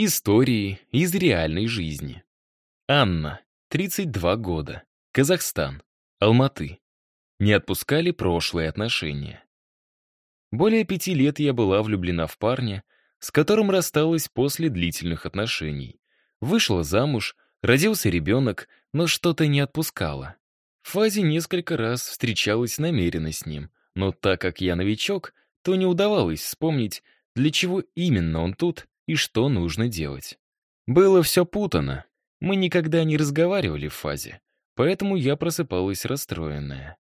Истории из реальной жизни. Анна, 32 года. Казахстан. Алматы. Не отпускали прошлые отношения. Более пяти лет я была влюблена в парня, с которым рассталась после длительных отношений. Вышла замуж, родился ребенок, но что-то не отпускала. В фазе несколько раз встречалась намеренно с ним, но так как я новичок, то не удавалось вспомнить, для чего именно он тут и что нужно делать. Было все путано. Мы никогда не разговаривали в фазе, поэтому я просыпалась расстроенная.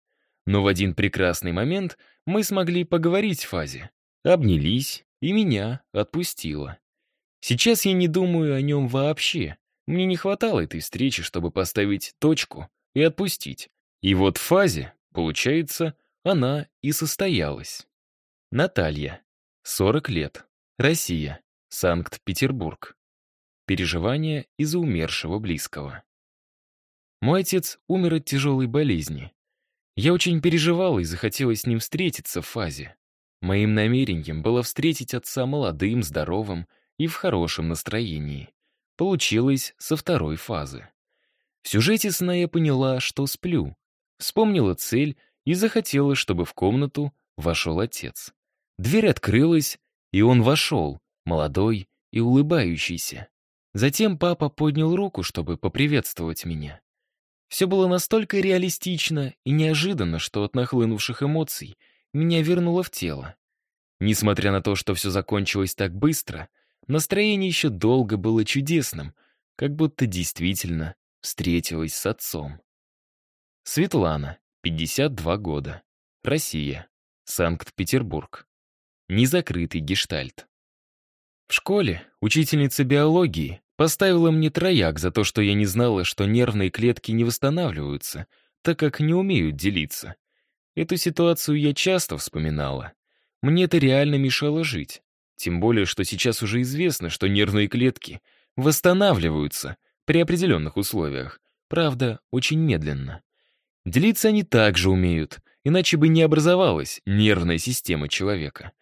Но в один прекрасный момент мы смогли поговорить в фазе, обнялись, и меня отпустило. Сейчас я не думаю о нем вообще. Мне не хватало этой встречи, чтобы поставить точку и отпустить. И вот в фазе, получается, она и состоялась. Наталья. 40 лет. Россия. Санкт-Петербург. Переживания из-за умершего близкого. Мой отец умер от тяжелой болезни. Я очень переживала и захотела с ним встретиться в фазе. Моим намерением было встретить отца молодым, здоровым и в хорошем настроении. Получилось со второй фазы. В сюжете сна я поняла, что сплю. Вспомнила цель и захотела, чтобы в комнату вошел отец. Дверь открылась, и он вошел, молодой и улыбающийся. Затем папа поднял руку, чтобы поприветствовать меня. Все было настолько реалистично и неожиданно, что от нахлынувших эмоций меня вернуло в тело. Несмотря на то, что все закончилось так быстро, настроение еще долго было чудесным, как будто действительно встретилась с отцом. Светлана, 52 года. Россия. Санкт-Петербург. Незакрытый гештальт. В школе учительница биологии Поставила мне трояк за то, что я не знала, что нервные клетки не восстанавливаются, так как не умеют делиться. Эту ситуацию я часто вспоминала. Мне это реально мешало жить. Тем более, что сейчас уже известно, что нервные клетки восстанавливаются при определенных условиях. Правда, очень медленно. Делиться они также умеют, иначе бы не образовалась нервная система человека.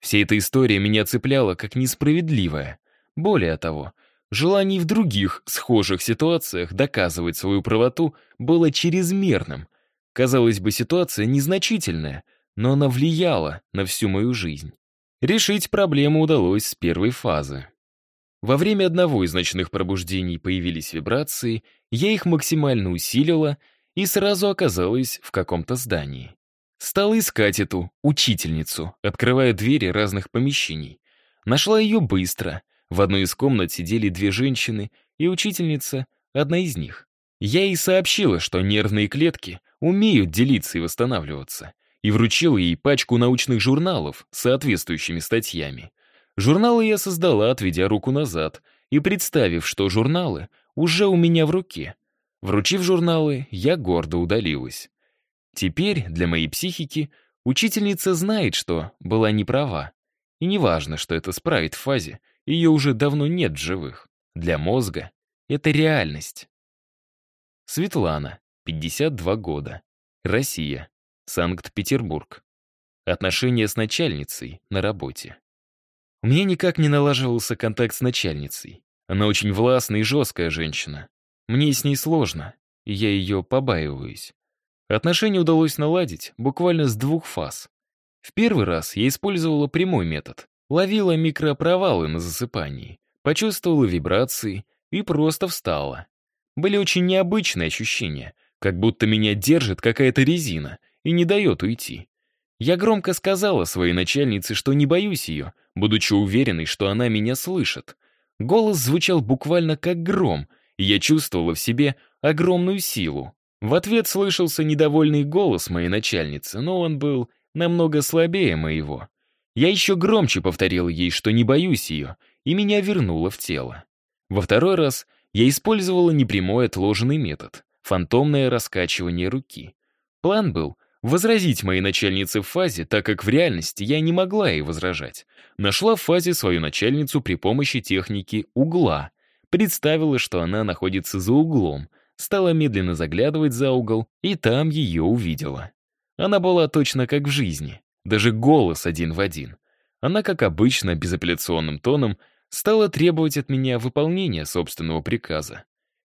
Вся эта история меня цепляла как несправедливая. Более того, Желание в других схожих ситуациях доказывать свою правоту было чрезмерным. Казалось бы, ситуация незначительная, но она влияла на всю мою жизнь. Решить проблему удалось с первой фазы. Во время одного из ночных пробуждений появились вибрации, я их максимально усилила и сразу оказалась в каком-то здании. Стала искать эту учительницу, открывая двери разных помещений. Нашла ее быстро, в одной из комнат сидели две женщины и учительница, одна из них. Я ей сообщила, что нервные клетки умеют делиться и восстанавливаться, и вручила ей пачку научных журналов с соответствующими статьями. Журналы я создала, отведя руку назад, и представив, что журналы уже у меня в руке. Вручив журналы, я гордо удалилась. Теперь для моей психики учительница знает, что была неправа. И неважно, что это справит в фазе, ее уже давно нет в живых. Для мозга это реальность. Светлана, 52 года. Россия. Санкт-Петербург. Отношения с начальницей на работе. У меня никак не налаживался контакт с начальницей. Она очень властная и жесткая женщина. Мне с ней сложно, и я ее побаиваюсь. Отношения удалось наладить буквально с двух фаз. В первый раз я использовала прямой метод. Ловила микропровалы на засыпании, почувствовала вибрации и просто встала. Были очень необычные ощущения, как будто меня держит какая-то резина и не дает уйти. Я громко сказала своей начальнице, что не боюсь ее, будучи уверенной, что она меня слышит. Голос звучал буквально как гром, и я чувствовала в себе огромную силу. В ответ слышался недовольный голос моей начальницы, но он был намного слабее моего. Я еще громче повторил ей, что не боюсь ее, и меня вернуло в тело. Во второй раз я использовала непрямой отложенный метод — фантомное раскачивание руки. План был возразить моей начальнице в фазе, так как в реальности я не могла ей возражать. Нашла в фазе свою начальницу при помощи техники угла. Представила, что она находится за углом, стала медленно заглядывать за угол, и там ее увидела. Она была точно как в жизни. Даже голос один в один. Она, как обычно, безапелляционным тоном стала требовать от меня выполнения собственного приказа.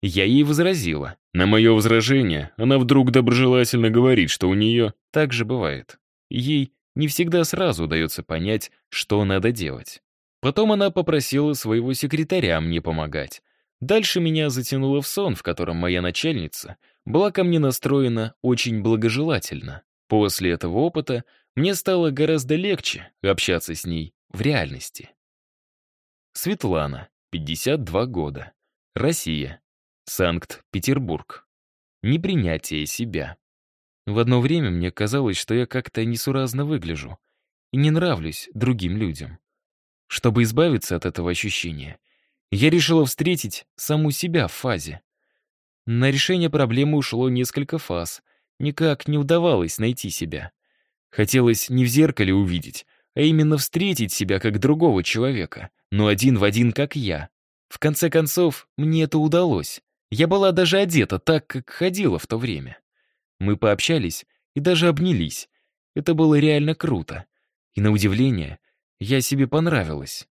Я ей возразила. На мое возражение она вдруг доброжелательно говорит, что у нее так же бывает. Ей не всегда сразу удается понять, что надо делать. Потом она попросила своего секретаря мне помогать. Дальше меня затянуло в сон, в котором моя начальница была ко мне настроена очень благожелательно. После этого опыта мне стало гораздо легче общаться с ней в реальности. Светлана, 52 года. Россия. Санкт-Петербург. Непринятие себя. В одно время мне казалось, что я как-то несуразно выгляжу и не нравлюсь другим людям. Чтобы избавиться от этого ощущения, я решила встретить саму себя в фазе. На решение проблемы ушло несколько фаз. Никак не удавалось найти себя. Хотелось не в зеркале увидеть, а именно встретить себя как другого человека, но один в один, как я. В конце концов, мне это удалось. Я была даже одета так, как ходила в то время. Мы пообщались и даже обнялись. Это было реально круто. И на удивление, я себе понравилась.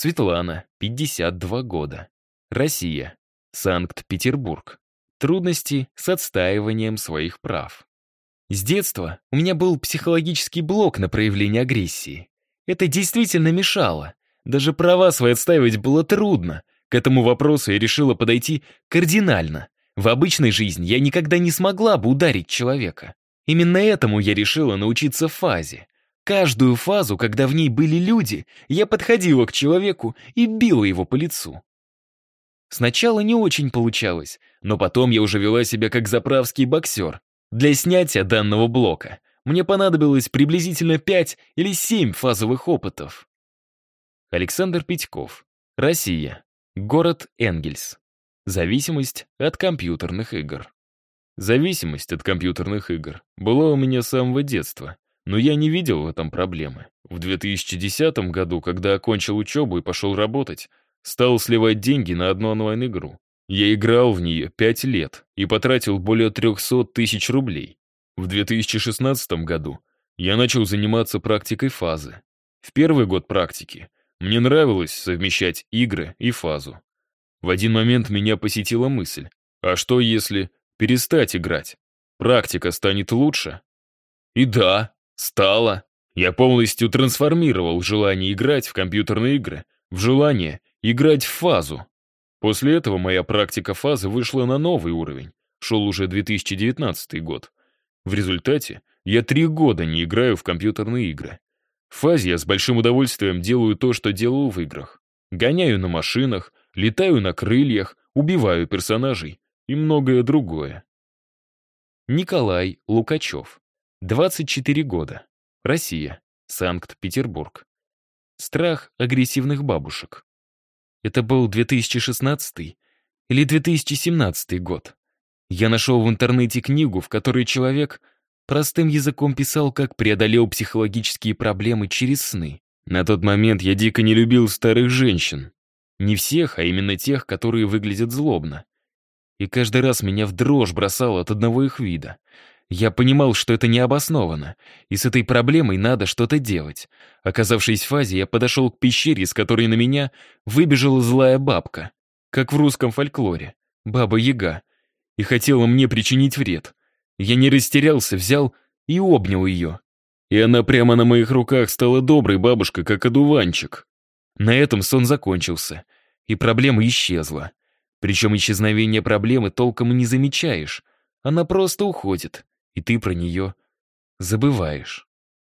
Светлана, 52 года. Россия. Санкт-Петербург. Трудности с отстаиванием своих прав. С детства у меня был психологический блок на проявление агрессии. Это действительно мешало. Даже права свои отстаивать было трудно. К этому вопросу я решила подойти кардинально. В обычной жизни я никогда не смогла бы ударить человека. Именно этому я решила научиться в фазе. Каждую фазу, когда в ней были люди, я подходила к человеку и била его по лицу. Сначала не очень получалось, но потом я уже вела себя как заправский боксер, для снятия данного блока мне понадобилось приблизительно 5 или 7 фазовых опытов. Александр Петьков. Россия. Город Энгельс. Зависимость от компьютерных игр. Зависимость от компьютерных игр была у меня с самого детства, но я не видел в этом проблемы. В 2010 году, когда окончил учебу и пошел работать, стал сливать деньги на одну онлайн-игру. Я играл в нее пять лет и потратил более 300 тысяч рублей. В 2016 году я начал заниматься практикой фазы. В первый год практики мне нравилось совмещать игры и фазу. В один момент меня посетила мысль, а что если перестать играть? Практика станет лучше? И да, стала. Я полностью трансформировал желание играть в компьютерные игры в желание играть в фазу. После этого моя практика фазы вышла на новый уровень, шел уже 2019 год. В результате я три года не играю в компьютерные игры. В фазе я с большим удовольствием делаю то, что делаю в играх. Гоняю на машинах, летаю на крыльях, убиваю персонажей и многое другое. Николай Лукачев. 24 года. Россия. Санкт-Петербург. Страх агрессивных бабушек. Это был 2016 или 2017 год. Я нашел в интернете книгу, в которой человек простым языком писал, как преодолел психологические проблемы через сны. На тот момент я дико не любил старых женщин. Не всех, а именно тех, которые выглядят злобно. И каждый раз меня в дрожь бросало от одного их вида. Я понимал, что это необоснованно, и с этой проблемой надо что-то делать. Оказавшись в фазе, я подошел к пещере, из которой на меня выбежала злая бабка, как в русском фольклоре, баба-яга, и хотела мне причинить вред. Я не растерялся, взял и обнял ее. И она прямо на моих руках стала доброй бабушкой, как одуванчик. На этом сон закончился, и проблема исчезла. Причем исчезновение проблемы толком не замечаешь. Она просто уходит, и ты про нее забываешь.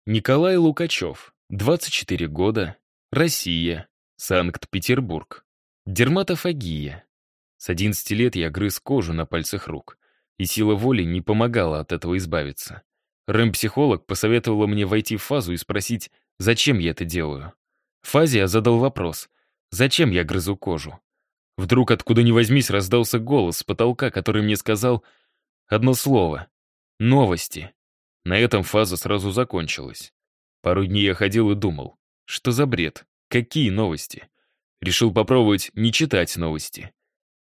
Николай Лукачев, 24 года, Россия, Санкт-Петербург. Дерматофагия. С 11 лет я грыз кожу на пальцах рук, и сила воли не помогала от этого избавиться. Рэм-психолог посоветовала мне войти в фазу и спросить, зачем я это делаю. В фазе я задал вопрос, зачем я грызу кожу. Вдруг откуда ни возьмись раздался голос с потолка, который мне сказал одно слово Новости. На этом фаза сразу закончилась. Пару дней я ходил и думал, что за бред, какие новости. Решил попробовать не читать новости.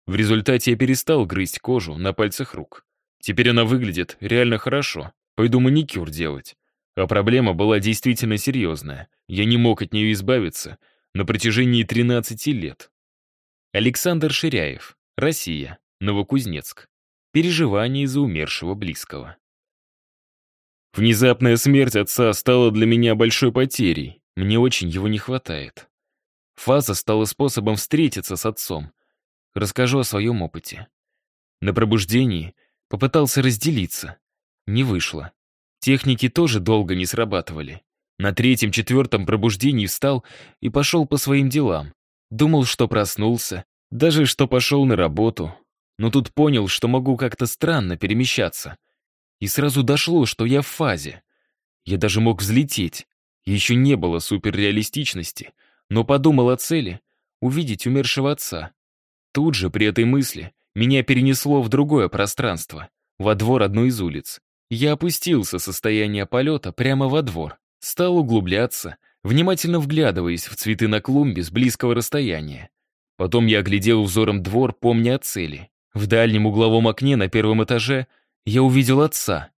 В результате я перестал грызть кожу на пальцах рук. Теперь она выглядит реально хорошо. Пойду маникюр делать. А проблема была действительно серьезная. Я не мог от нее избавиться, на протяжении 13 лет. Александр Ширяев, Россия, Новокузнецк. Переживания из-за умершего близкого. Внезапная смерть отца стала для меня большой потерей. Мне очень его не хватает. Фаза стала способом встретиться с отцом. Расскажу о своем опыте. На пробуждении попытался разделиться. Не вышло. Техники тоже долго не срабатывали. На третьем-четвертом пробуждении встал и пошел по своим делам. Думал, что проснулся, даже что пошел на работу. Но тут понял, что могу как-то странно перемещаться. И сразу дошло, что я в фазе. Я даже мог взлететь. Еще не было суперреалистичности, но подумал о цели — увидеть умершего отца. Тут же, при этой мысли, меня перенесло в другое пространство, во двор одной из улиц. Я опустился состояние полета прямо во двор, стал углубляться, внимательно вглядываясь в цветы на клумбе с близкого расстояния. Потом я оглядел взором двор, помня о цели. В дальнем угловом окне на первом этаже я увидел отца.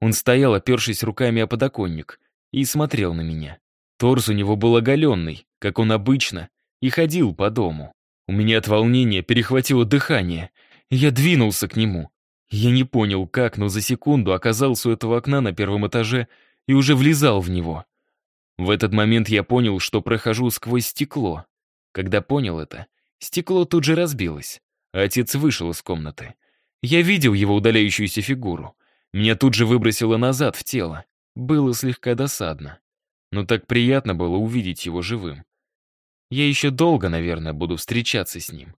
Он стоял, опершись руками о подоконник, и смотрел на меня. Торс у него был оголенный, как он обычно, и ходил по дому. У меня от волнения перехватило дыхание. Я двинулся к нему. Я не понял, как, но за секунду оказался у этого окна на первом этаже и уже влезал в него. В этот момент я понял, что прохожу сквозь стекло. Когда понял это, стекло тут же разбилось, отец вышел из комнаты. Я видел его удаляющуюся фигуру. Меня тут же выбросило назад в тело. Было слегка досадно. Но так приятно было увидеть его живым. Я еще долго, наверное, буду встречаться с ним.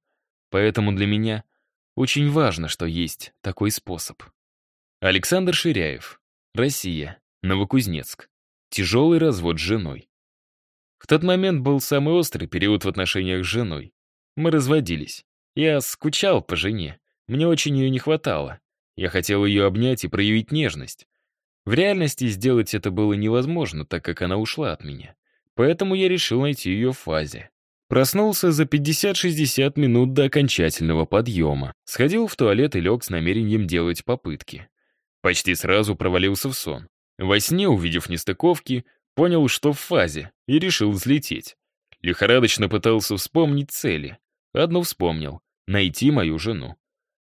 Поэтому для меня очень важно, что есть такой способ. Александр Ширяев. Россия. Новокузнецк. Тяжелый развод с женой. В тот момент был самый острый период в отношениях с женой. Мы разводились. Я скучал по жене. Мне очень ее не хватало. Я хотел ее обнять и проявить нежность. В реальности сделать это было невозможно, так как она ушла от меня. Поэтому я решил найти ее в фазе. Проснулся за 50-60 минут до окончательного подъема. Сходил в туалет и лег с намерением делать попытки. Почти сразу провалился в сон. Во сне, увидев нестыковки, понял, что в фазе, и решил взлететь. Лихорадочно пытался вспомнить цели. Одну вспомнил — найти мою жену.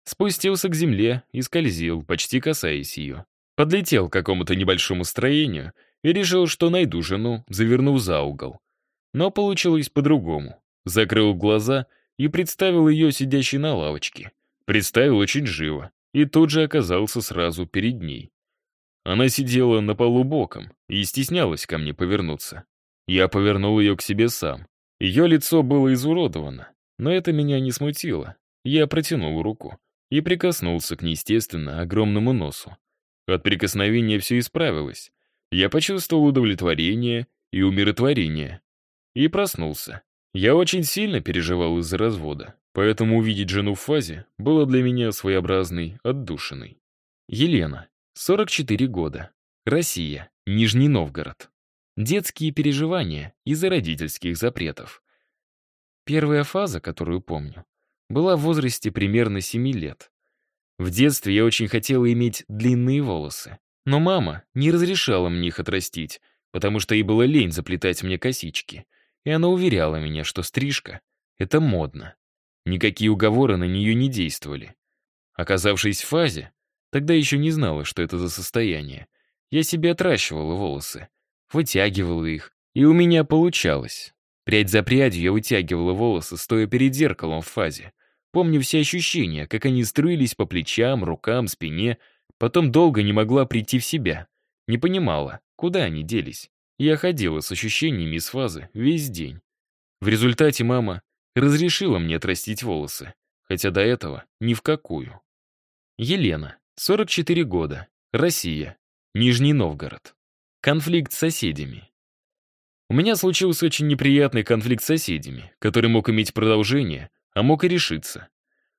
Спустился к земле и скользил, почти касаясь ее. Подлетел к какому-то небольшому строению и решил, что найду жену, завернув за угол. Но получилось по-другому. Закрыл глаза и представил ее сидящей на лавочке. Представил очень живо и тут же оказался сразу перед ней. Она сидела на полу боком и стеснялась ко мне повернуться. Я повернул ее к себе сам. Ее лицо было изуродовано, но это меня не смутило. Я протянул руку и прикоснулся к неестественно огромному носу. От прикосновения все исправилось. Я почувствовал удовлетворение и умиротворение и проснулся. Я очень сильно переживал из-за развода, поэтому увидеть жену в фазе было для меня своеобразной отдушиной. Елена, 44 года. Россия, Нижний Новгород. Детские переживания из-за родительских запретов. Первая фаза, которую помню, была в возрасте примерно 7 лет. В детстве я очень хотела иметь длинные волосы, но мама не разрешала мне их отрастить, потому что ей было лень заплетать мне косички — и она уверяла меня, что стрижка — это модно. Никакие уговоры на нее не действовали. Оказавшись в фазе, тогда еще не знала, что это за состояние. Я себе отращивала волосы, вытягивала их, и у меня получалось. Прядь за прядью я вытягивала волосы, стоя перед зеркалом в фазе. Помню все ощущения, как они струились по плечам, рукам, спине. Потом долго не могла прийти в себя. Не понимала, куда они делись. Я ходила с ощущениями из фазы весь день. В результате мама разрешила мне отрастить волосы, хотя до этого ни в какую. Елена, 44 года, Россия, Нижний Новгород. Конфликт с соседями. У меня случился очень неприятный конфликт с соседями, который мог иметь продолжение, а мог и решиться.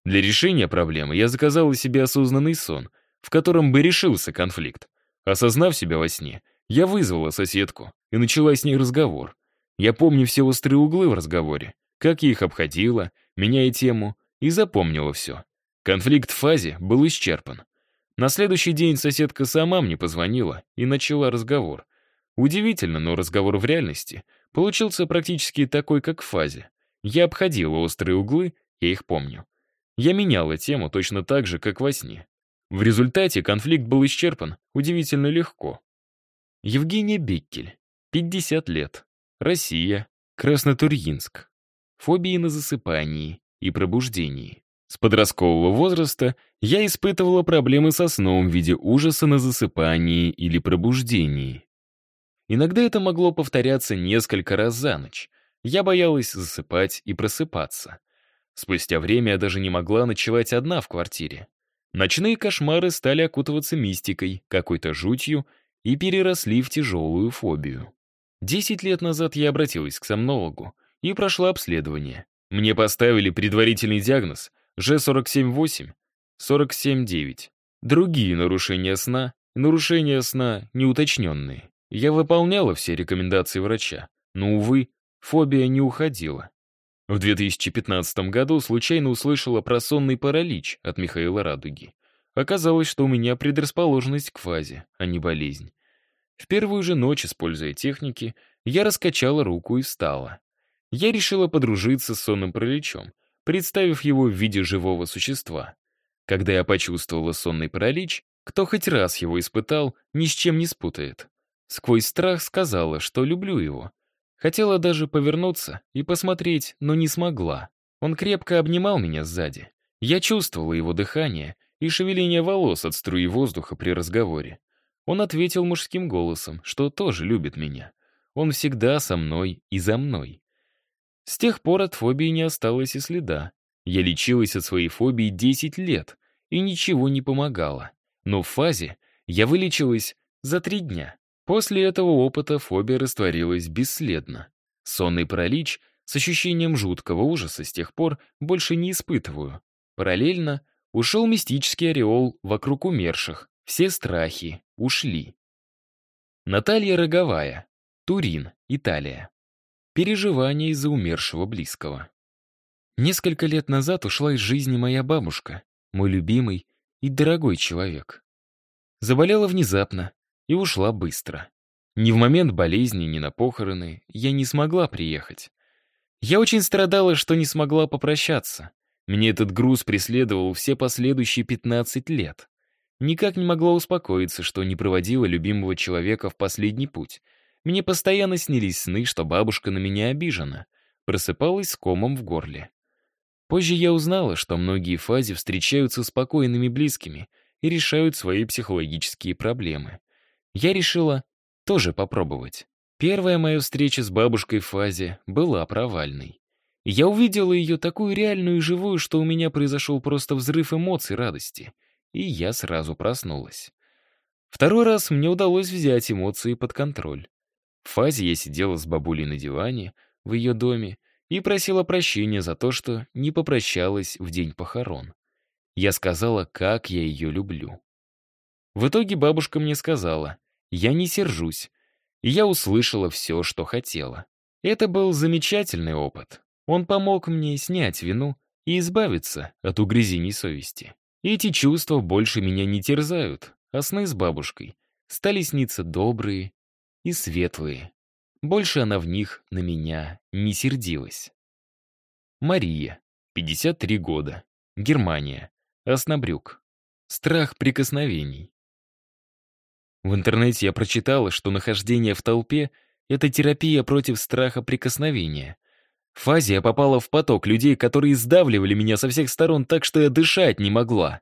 Для решения проблемы я заказала себе осознанный сон, в котором бы решился конфликт. Осознав себя во сне, я вызвала соседку и начала с ней разговор. Я помню все острые углы в разговоре, как я их обходила, меняя тему, и запомнила все. Конфликт в фазе был исчерпан. На следующий день соседка сама мне позвонила и начала разговор. Удивительно, но разговор в реальности получился практически такой, как в фазе. Я обходил острые углы, я их помню. Я меняла тему точно так же, как во сне. В результате конфликт был исчерпан удивительно легко. Евгения Беккель, 50 лет, Россия, Краснотурьинск. Фобии на засыпании и пробуждении. С подросткового возраста я испытывала проблемы со сном в виде ужаса на засыпании или пробуждении. Иногда это могло повторяться несколько раз за ночь. Я боялась засыпать и просыпаться. Спустя время я даже не могла ночевать одна в квартире. Ночные кошмары стали окутываться мистикой, какой-то жутью и переросли в тяжелую фобию. Десять лет назад я обратилась к сомнологу и прошла обследование. Мне поставили предварительный диагноз G47-8, 47-9. Другие нарушения сна, нарушения сна неуточненные. Я выполняла все рекомендации врача, но, увы, фобия не уходила. В 2015 году случайно услышала про сонный паралич от Михаила Радуги. Оказалось, что у меня предрасположенность к фазе, а не болезнь. В первую же ночь, используя техники, я раскачала руку и встала. Я решила подружиться с сонным параличом, представив его в виде живого существа. Когда я почувствовала сонный паралич, кто хоть раз его испытал, ни с чем не спутает. Сквозь страх сказала, что люблю его. Хотела даже повернуться и посмотреть, но не смогла. Он крепко обнимал меня сзади. Я чувствовала его дыхание и шевеление волос от струи воздуха при разговоре. Он ответил мужским голосом, что тоже любит меня. Он всегда со мной и за мной. С тех пор от фобии не осталось и следа. Я лечилась от своей фобии 10 лет, и ничего не помогало. Но в фазе я вылечилась за три дня. После этого опыта фобия растворилась бесследно. Сонный паралич с ощущением жуткого ужаса с тех пор больше не испытываю. Параллельно ушел мистический ореол вокруг умерших, все страхи ушли. Наталья Роговая, Турин, Италия. Переживания из-за умершего близкого. Несколько лет назад ушла из жизни моя бабушка, мой любимый и дорогой человек. Заболела внезапно и ушла быстро. Ни в момент болезни, ни на похороны я не смогла приехать. Я очень страдала, что не смогла попрощаться. Мне этот груз преследовал все последующие 15 лет. Никак не могла успокоиться, что не проводила любимого человека в последний путь. Мне постоянно снились сны, что бабушка на меня обижена. Просыпалась с комом в горле. Позже я узнала, что многие фази встречаются спокойными близкими и решают свои психологические проблемы. Я решила тоже попробовать. Первая моя встреча с бабушкой в фазе была провальной. Я увидела ее такую реальную и живую, что у меня произошел просто взрыв эмоций радости и я сразу проснулась. Второй раз мне удалось взять эмоции под контроль. В фазе я сидела с бабулей на диване в ее доме и просила прощения за то, что не попрощалась в день похорон. Я сказала, как я ее люблю. В итоге бабушка мне сказала, я не сержусь, я услышала все, что хотела. Это был замечательный опыт. Он помог мне снять вину и избавиться от угрызений совести. Эти чувства больше меня не терзают, а сны с бабушкой стали сниться добрые и светлые. Больше она в них на меня не сердилась. Мария, 53 года, Германия, Оснобрюк. Страх прикосновений. В интернете я прочитала, что нахождение в толпе — это терапия против страха прикосновения. В фазе я попала в поток людей, которые сдавливали меня со всех сторон так, что я дышать не могла.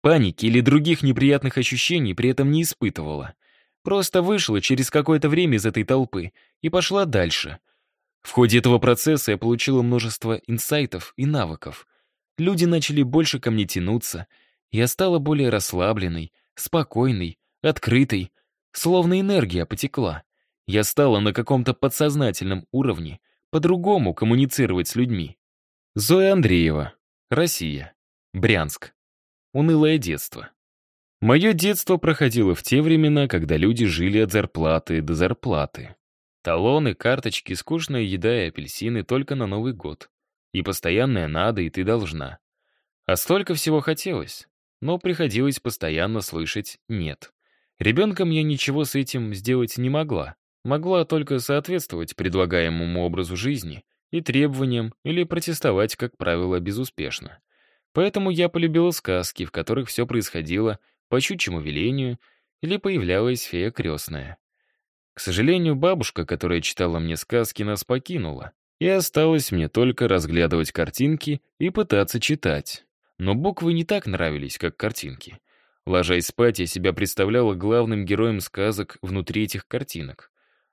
Паники или других неприятных ощущений при этом не испытывала. Просто вышла через какое-то время из этой толпы и пошла дальше. В ходе этого процесса я получила множество инсайтов и навыков. Люди начали больше ко мне тянуться, я стала более расслабленной, спокойной, открытой, словно энергия потекла. Я стала на каком-то подсознательном уровне по-другому коммуницировать с людьми. Зоя Андреева, Россия, Брянск. Унылое детство. Мое детство проходило в те времена, когда люди жили от зарплаты до зарплаты. Талоны, карточки, скучная еда и апельсины только на Новый год. И постоянное надо, и ты должна. А столько всего хотелось, но приходилось постоянно слышать «нет». Ребенком я ничего с этим сделать не могла. могла только соответствовать предлагаемому образу жизни и требованиям или протестовать, как правило, безуспешно. Поэтому я полюбила сказки, в которых все происходило по щучьему велению или появлялась фея крестная. К сожалению, бабушка, которая читала мне сказки, нас покинула, и осталось мне только разглядывать картинки и пытаться читать. Но буквы не так нравились, как картинки. Ложась спать, я себя представляла главным героем сказок внутри этих картинок.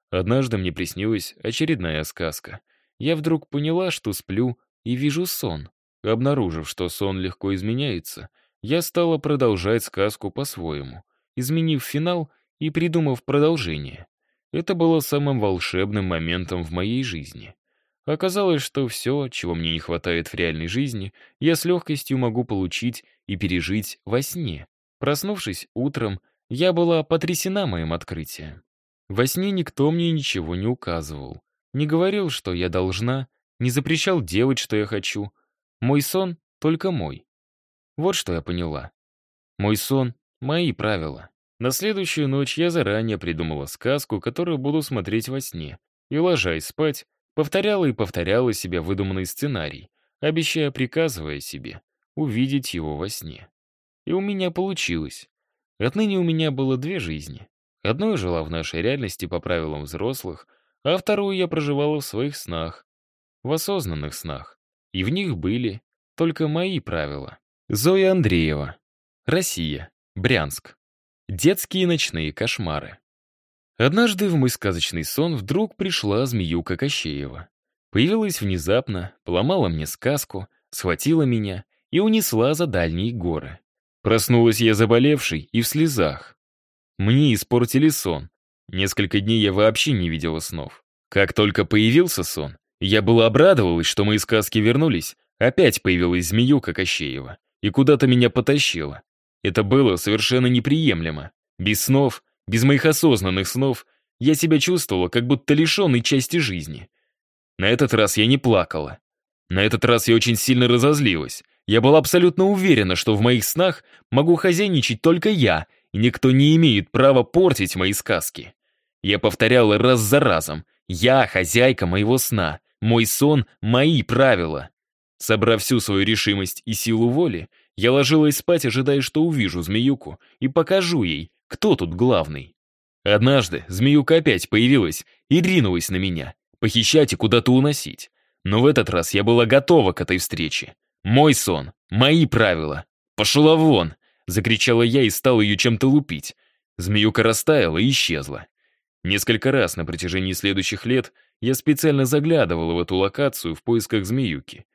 Однажды мне приснилась очередная сказка. Я вдруг поняла, что сплю и вижу сон. Обнаружив, что сон легко изменяется, я стала продолжать сказку по-своему, изменив финал и придумав продолжение. Это было самым волшебным моментом в моей жизни. Оказалось, что все, чего мне не хватает в реальной жизни, я с легкостью могу получить и пережить во сне. Проснувшись утром, я была потрясена моим открытием. Во сне никто мне ничего не указывал, не говорил, что я должна, не запрещал делать, что я хочу. Мой сон только мой. Вот что я поняла. Мой сон — мои правила. На следующую ночь я заранее придумала сказку, которую буду смотреть во сне, и, ложась спать, Повторяла и повторяла себе выдуманный сценарий, обещая, приказывая себе, увидеть его во сне. И у меня получилось. Отныне у меня было две жизни. Одну жила в нашей реальности по правилам взрослых, а вторую я проживала в своих снах, в осознанных снах. И в них были только мои правила. Зоя Андреева. Россия. Брянск. Детские ночные кошмары. Однажды в мой сказочный сон вдруг пришла змеюка Кощеева. Появилась внезапно, поломала мне сказку, схватила меня и унесла за дальние горы. Проснулась я заболевшей и в слезах. Мне испортили сон. Несколько дней я вообще не видела снов. Как только появился сон, я была обрадовалась, что мои сказки вернулись, опять появилась змеюка Кощеева и куда-то меня потащила. Это было совершенно неприемлемо. Без снов без моих осознанных снов я себя чувствовала, как будто лишенной части жизни. На этот раз я не плакала. На этот раз я очень сильно разозлилась. Я была абсолютно уверена, что в моих снах могу хозяйничать только я, и никто не имеет права портить мои сказки. Я повторяла раз за разом. Я хозяйка моего сна. Мой сон — мои правила. Собрав всю свою решимость и силу воли, я ложилась спать, ожидая, что увижу змеюку, и покажу ей, кто тут главный? Однажды змеюка опять появилась и ринулась на меня, похищать и куда-то уносить. Но в этот раз я была готова к этой встрече. Мой сон, мои правила. «Пошла вон!» — закричала я и стала ее чем-то лупить. Змеюка растаяла и исчезла. Несколько раз на протяжении следующих лет я специально заглядывала в эту локацию в поисках змеюки.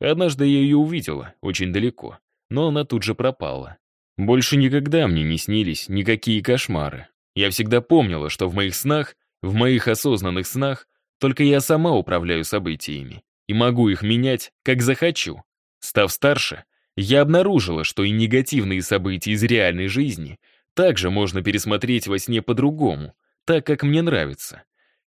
Однажды я ее увидела, очень далеко, но она тут же пропала. Больше никогда мне не снились никакие кошмары. Я всегда помнила, что в моих снах, в моих осознанных снах, только я сама управляю событиями и могу их менять, как захочу. Став старше, я обнаружила, что и негативные события из реальной жизни также можно пересмотреть во сне по-другому, так, как мне нравится.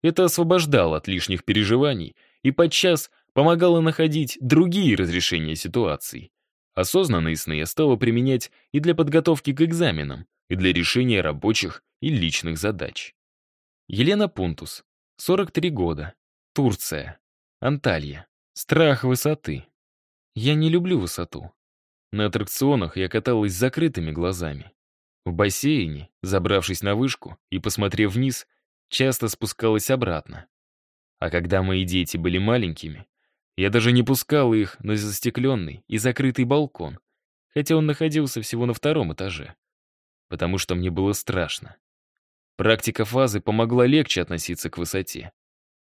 Это освобождало от лишних переживаний и подчас помогало находить другие разрешения ситуаций. Осознанные сны я стала применять и для подготовки к экзаменам, и для решения рабочих и личных задач. Елена Пунтус, 43 года, Турция, Анталья. Страх высоты. Я не люблю высоту. На аттракционах я каталась с закрытыми глазами. В бассейне, забравшись на вышку и посмотрев вниз, часто спускалась обратно. А когда мои дети были маленькими, я даже не пускал их на застекленный и закрытый балкон, хотя он находился всего на втором этаже, потому что мне было страшно. Практика фазы помогла легче относиться к высоте.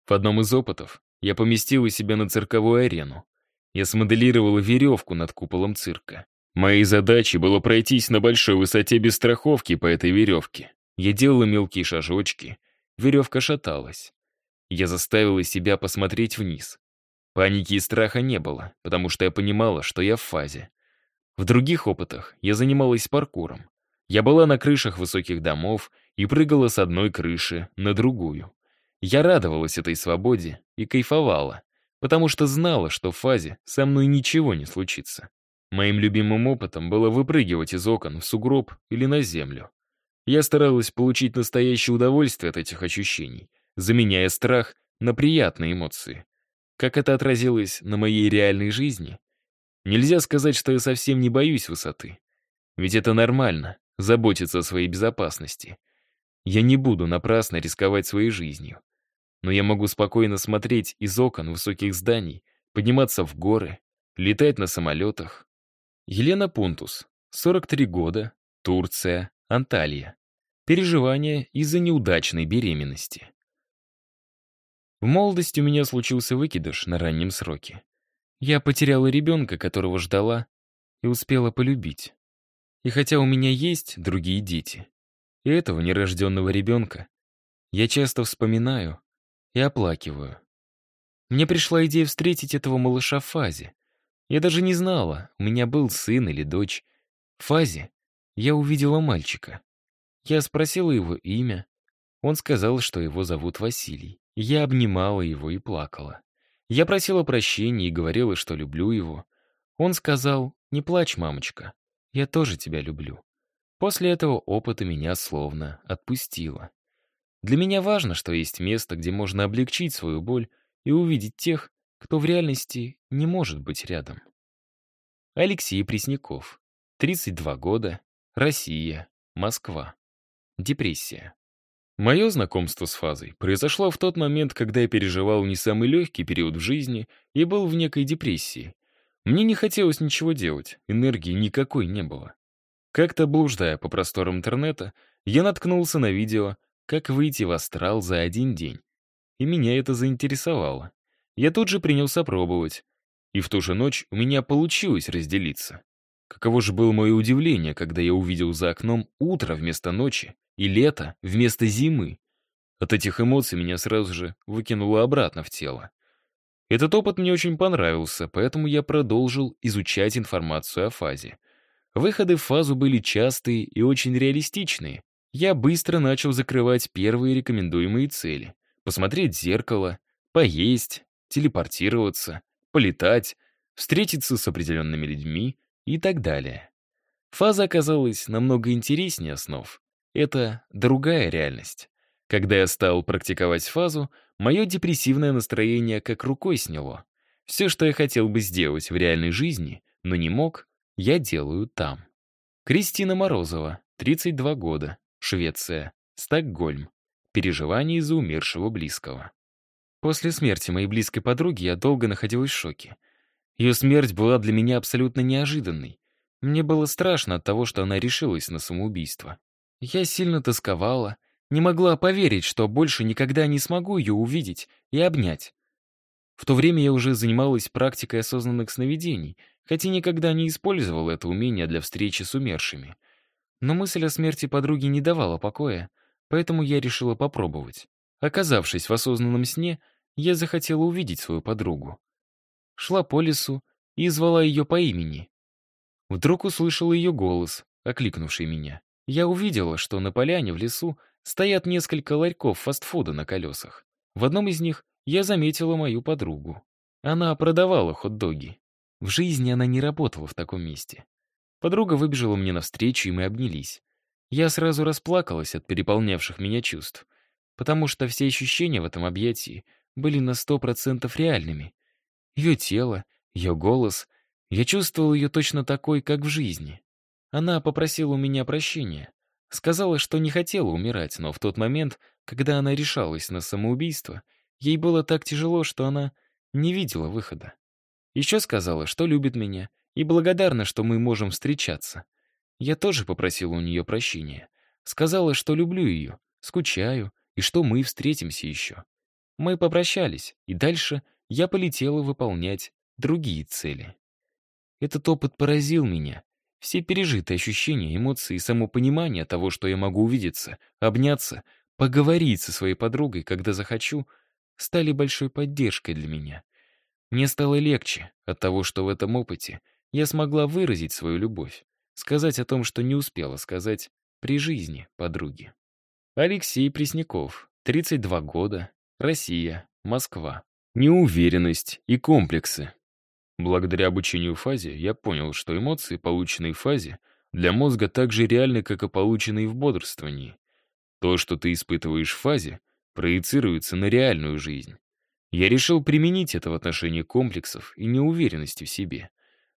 В одном из опытов я поместил себя на цирковую арену. Я смоделировал веревку над куполом цирка. Моей задачей было пройтись на большой высоте без страховки по этой веревке. Я делала мелкие шажочки, веревка шаталась. Я заставила себя посмотреть вниз. Паники и страха не было, потому что я понимала, что я в фазе. В других опытах я занималась паркуром. Я была на крышах высоких домов и прыгала с одной крыши на другую. Я радовалась этой свободе и кайфовала, потому что знала, что в фазе со мной ничего не случится. Моим любимым опытом было выпрыгивать из окон в сугроб или на землю. Я старалась получить настоящее удовольствие от этих ощущений, заменяя страх на приятные эмоции. Как это отразилось на моей реальной жизни? Нельзя сказать, что я совсем не боюсь высоты. Ведь это нормально — заботиться о своей безопасности. Я не буду напрасно рисковать своей жизнью. Но я могу спокойно смотреть из окон высоких зданий, подниматься в горы, летать на самолетах. Елена Пунтус, 43 года, Турция, Анталия. Переживания из-за неудачной беременности. В молодости у меня случился выкидыш на раннем сроке. Я потеряла ребенка, которого ждала, и успела полюбить. И хотя у меня есть другие дети, и этого нерожденного ребенка, я часто вспоминаю и оплакиваю. Мне пришла идея встретить этого малыша в фазе. Я даже не знала, у меня был сын или дочь. В фазе я увидела мальчика. Я спросила его имя. Он сказал, что его зовут Василий. Я обнимала его и плакала. Я просила прощения и говорила, что люблю его. Он сказал, «Не плачь, мамочка, я тоже тебя люблю». После этого опыта меня словно отпустило. Для меня важно, что есть место, где можно облегчить свою боль и увидеть тех, кто в реальности не может быть рядом. Алексей Пресняков, 32 года, Россия, Москва. Депрессия. Мое знакомство с фазой произошло в тот момент, когда я переживал не самый легкий период в жизни и был в некой депрессии. Мне не хотелось ничего делать, энергии никакой не было. Как-то блуждая по просторам интернета, я наткнулся на видео «Как выйти в астрал за один день». И меня это заинтересовало. Я тут же принялся пробовать. И в ту же ночь у меня получилось разделиться. Каково же было мое удивление, когда я увидел за окном утро вместо ночи и лето вместо зимы. От этих эмоций меня сразу же выкинуло обратно в тело. Этот опыт мне очень понравился, поэтому я продолжил изучать информацию о фазе. Выходы в фазу были частые и очень реалистичные. Я быстро начал закрывать первые рекомендуемые цели. Посмотреть зеркало, поесть, телепортироваться, полетать, встретиться с определенными людьми и так далее. Фаза оказалась намного интереснее основ. Это другая реальность. Когда я стал практиковать фазу, мое депрессивное настроение как рукой сняло. Все, что я хотел бы сделать в реальной жизни, но не мог, я делаю там. Кристина Морозова, 32 года, Швеция, Стокгольм. Переживания из-за умершего близкого. После смерти моей близкой подруги я долго находилась в шоке. Ее смерть была для меня абсолютно неожиданной. Мне было страшно от того, что она решилась на самоубийство. Я сильно тосковала, не могла поверить, что больше никогда не смогу ее увидеть и обнять. В то время я уже занималась практикой осознанных сновидений, хотя никогда не использовала это умение для встречи с умершими. Но мысль о смерти подруги не давала покоя, поэтому я решила попробовать. Оказавшись в осознанном сне, я захотела увидеть свою подругу. Шла по лесу и звала ее по имени. Вдруг услышала ее голос, окликнувший меня. Я увидела, что на поляне в лесу стоят несколько ларьков фастфуда на колесах. В одном из них я заметила мою подругу. Она продавала хот-доги. В жизни она не работала в таком месте. Подруга выбежала мне навстречу, и мы обнялись. Я сразу расплакалась от переполнявших меня чувств, потому что все ощущения в этом объятии были на сто процентов реальными. Ее тело, ее голос. Я чувствовал ее точно такой, как в жизни. Она попросила у меня прощения. Сказала, что не хотела умирать, но в тот момент, когда она решалась на самоубийство, ей было так тяжело, что она не видела выхода. Еще сказала, что любит меня и благодарна, что мы можем встречаться. Я тоже попросила у нее прощения. Сказала, что люблю ее, скучаю, и что мы встретимся еще. Мы попрощались, и дальше я полетела выполнять другие цели. Этот опыт поразил меня, все пережитые ощущения, эмоции и само понимание того, что я могу увидеться, обняться, поговорить со своей подругой, когда захочу, стали большой поддержкой для меня. Мне стало легче от того, что в этом опыте я смогла выразить свою любовь, сказать о том, что не успела сказать при жизни подруги. Алексей Пресняков, 32 года, Россия, Москва. Неуверенность и комплексы. Благодаря обучению фазе я понял, что эмоции, полученные в фазе, для мозга так же реальны, как и полученные в бодрствовании. То, что ты испытываешь в фазе, проецируется на реальную жизнь. Я решил применить это в отношении комплексов и неуверенности в себе.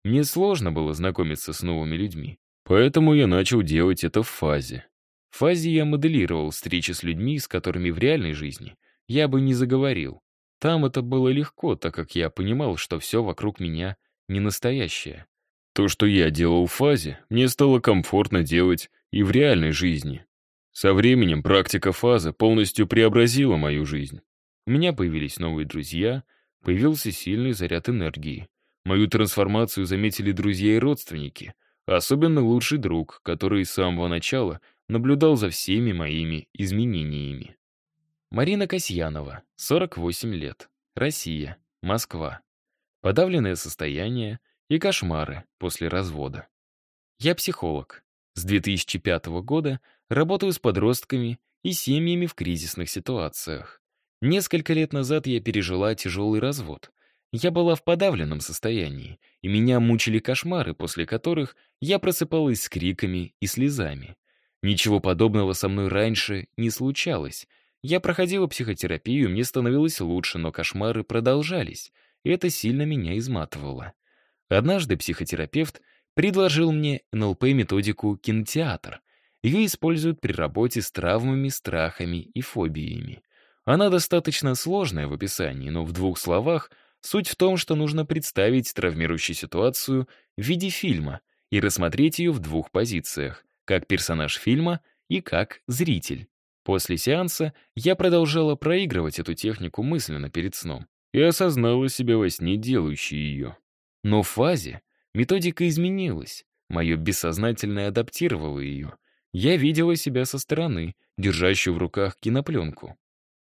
Мне сложно было знакомиться с новыми людьми, поэтому я начал делать это в фазе. В фазе я моделировал встречи с людьми, с которыми в реальной жизни я бы не заговорил. Там это было легко, так как я понимал, что все вокруг меня не настоящее. То, что я делал в фазе, мне стало комфортно делать и в реальной жизни. Со временем практика фазы полностью преобразила мою жизнь. У меня появились новые друзья, появился сильный заряд энергии. Мою трансформацию заметили друзья и родственники, особенно лучший друг, который с самого начала наблюдал за всеми моими изменениями. Марина Касьянова, 48 лет, Россия, Москва. Подавленное состояние и кошмары после развода. Я психолог. С 2005 года работаю с подростками и семьями в кризисных ситуациях. Несколько лет назад я пережила тяжелый развод. Я была в подавленном состоянии, и меня мучили кошмары, после которых я просыпалась с криками и слезами. Ничего подобного со мной раньше не случалось. Я проходила психотерапию, мне становилось лучше, но кошмары продолжались, и это сильно меня изматывало. Однажды психотерапевт предложил мне НЛП-методику «Кинотеатр». Ее используют при работе с травмами, страхами и фобиями. Она достаточно сложная в описании, но в двух словах суть в том, что нужно представить травмирующую ситуацию в виде фильма и рассмотреть ее в двух позициях как персонаж фильма и как зритель. После сеанса я продолжала проигрывать эту технику мысленно перед сном и осознала себя во сне делающей ее. Но в фазе методика изменилась, мое бессознательное адаптировало ее. Я видела себя со стороны, держащую в руках кинопленку.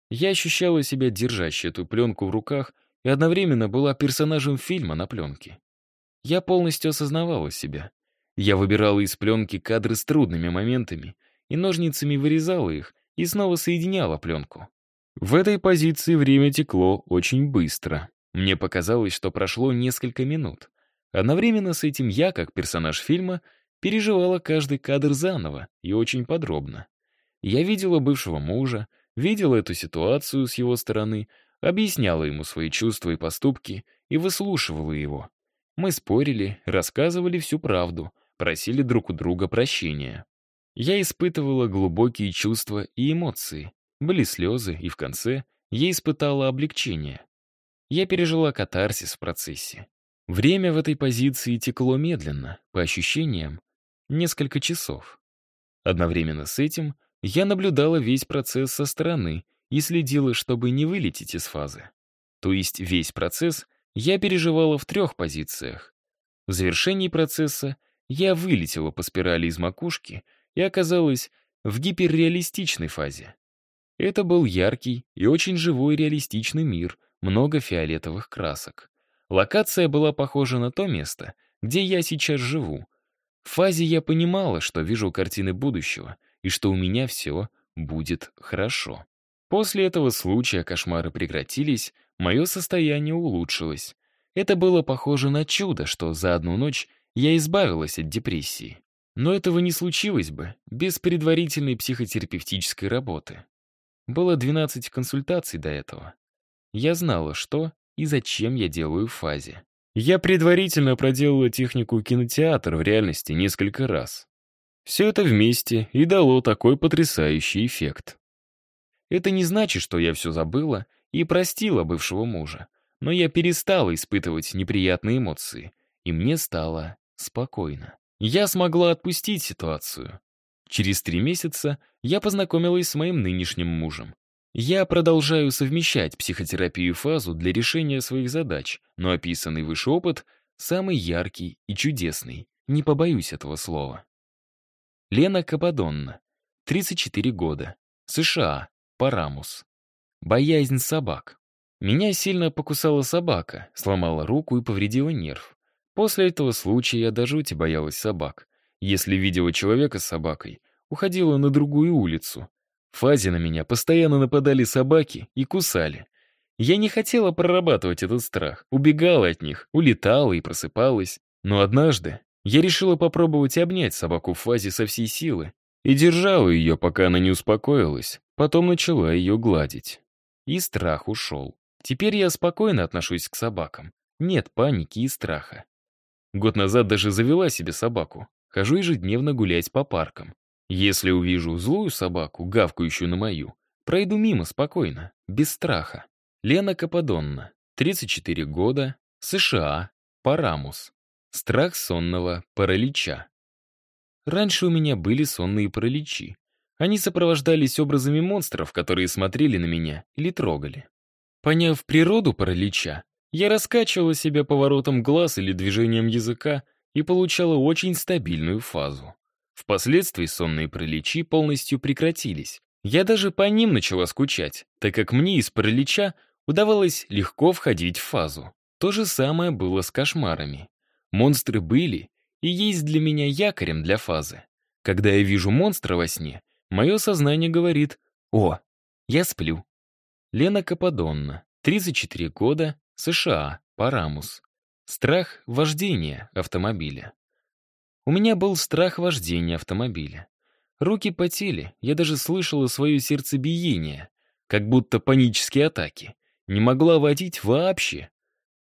Я ощущала себя держащей эту пленку в руках и одновременно была персонажем фильма на пленке. Я полностью осознавала себя, я выбирала из пленки кадры с трудными моментами и ножницами вырезала их и снова соединяла пленку. В этой позиции время текло очень быстро. Мне показалось, что прошло несколько минут. Одновременно с этим я, как персонаж фильма, переживала каждый кадр заново и очень подробно. Я видела бывшего мужа, видела эту ситуацию с его стороны, объясняла ему свои чувства и поступки и выслушивала его. Мы спорили, рассказывали всю правду — просили друг у друга прощения. Я испытывала глубокие чувства и эмоции. Были слезы, и в конце я испытала облегчение. Я пережила катарсис в процессе. Время в этой позиции текло медленно, по ощущениям, несколько часов. Одновременно с этим я наблюдала весь процесс со стороны и следила, чтобы не вылететь из фазы. То есть весь процесс я переживала в трех позициях. В завершении процесса я вылетела по спирали из макушки и оказалась в гиперреалистичной фазе. Это был яркий и очень живой реалистичный мир, много фиолетовых красок. Локация была похожа на то место, где я сейчас живу. В фазе я понимала, что вижу картины будущего и что у меня все будет хорошо. После этого случая кошмары прекратились, мое состояние улучшилось. Это было похоже на чудо, что за одну ночь я избавилась от депрессии. Но этого не случилось бы без предварительной психотерапевтической работы. Было 12 консультаций до этого. Я знала, что и зачем я делаю в фазе. Я предварительно проделала технику кинотеатра в реальности несколько раз. Все это вместе и дало такой потрясающий эффект. Это не значит, что я все забыла и простила бывшего мужа, но я перестала испытывать неприятные эмоции, и мне стало спокойно. Я смогла отпустить ситуацию. Через три месяца я познакомилась с моим нынешним мужем. Я продолжаю совмещать психотерапию фазу для решения своих задач, но описанный выше опыт самый яркий и чудесный. Не побоюсь этого слова. Лена Кападонна, 34 года, США, Парамус. Боязнь собак. Меня сильно покусала собака, сломала руку и повредила нерв. После этого случая я до жути боялась собак. Если видела человека с собакой, уходила на другую улицу. В фазе на меня постоянно нападали собаки и кусали. Я не хотела прорабатывать этот страх, убегала от них, улетала и просыпалась. Но однажды я решила попробовать обнять собаку в фазе со всей силы и держала ее, пока она не успокоилась, Потом начала ее гладить. И страх ушел. Теперь я спокойно отношусь к собакам. Нет паники и страха. Год назад даже завела себе собаку. Хожу ежедневно гулять по паркам. Если увижу злую собаку, гавкающую на мою, пройду мимо спокойно, без страха. Лена Кападонна, 34 года, США, Парамус. Страх сонного паралича. Раньше у меня были сонные параличи. Они сопровождались образами монстров, которые смотрели на меня или трогали. Поняв природу паралича, я раскачивала себя поворотом глаз или движением языка и получала очень стабильную фазу. Впоследствии сонные параличи полностью прекратились. Я даже по ним начала скучать, так как мне из паралича удавалось легко входить в фазу. То же самое было с кошмарами. Монстры были и есть для меня якорем для фазы. Когда я вижу монстра во сне, мое сознание говорит «О, я сплю». Лена Кападонна, 34 года, США, Парамус. Страх вождения автомобиля. У меня был страх вождения автомобиля. Руки потели, я даже слышала свое сердцебиение, как будто панические атаки. Не могла водить вообще.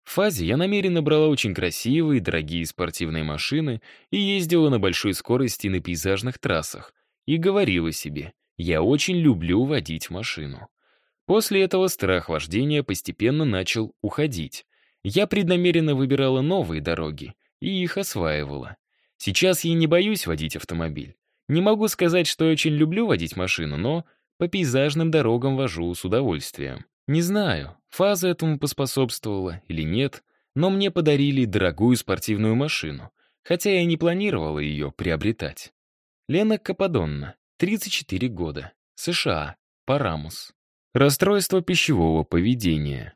В фазе я намеренно брала очень красивые, дорогие спортивные машины и ездила на большой скорости на пейзажных трассах. И говорила себе, я очень люблю водить машину. После этого страх вождения постепенно начал уходить. Я преднамеренно выбирала новые дороги и их осваивала. Сейчас я не боюсь водить автомобиль. Не могу сказать, что очень люблю водить машину, но по пейзажным дорогам вожу с удовольствием. Не знаю, фаза этому поспособствовала или нет, но мне подарили дорогую спортивную машину, хотя я не планировала ее приобретать. Лена Кападонна, 34 года, США, Парамус. Расстройство пищевого поведения.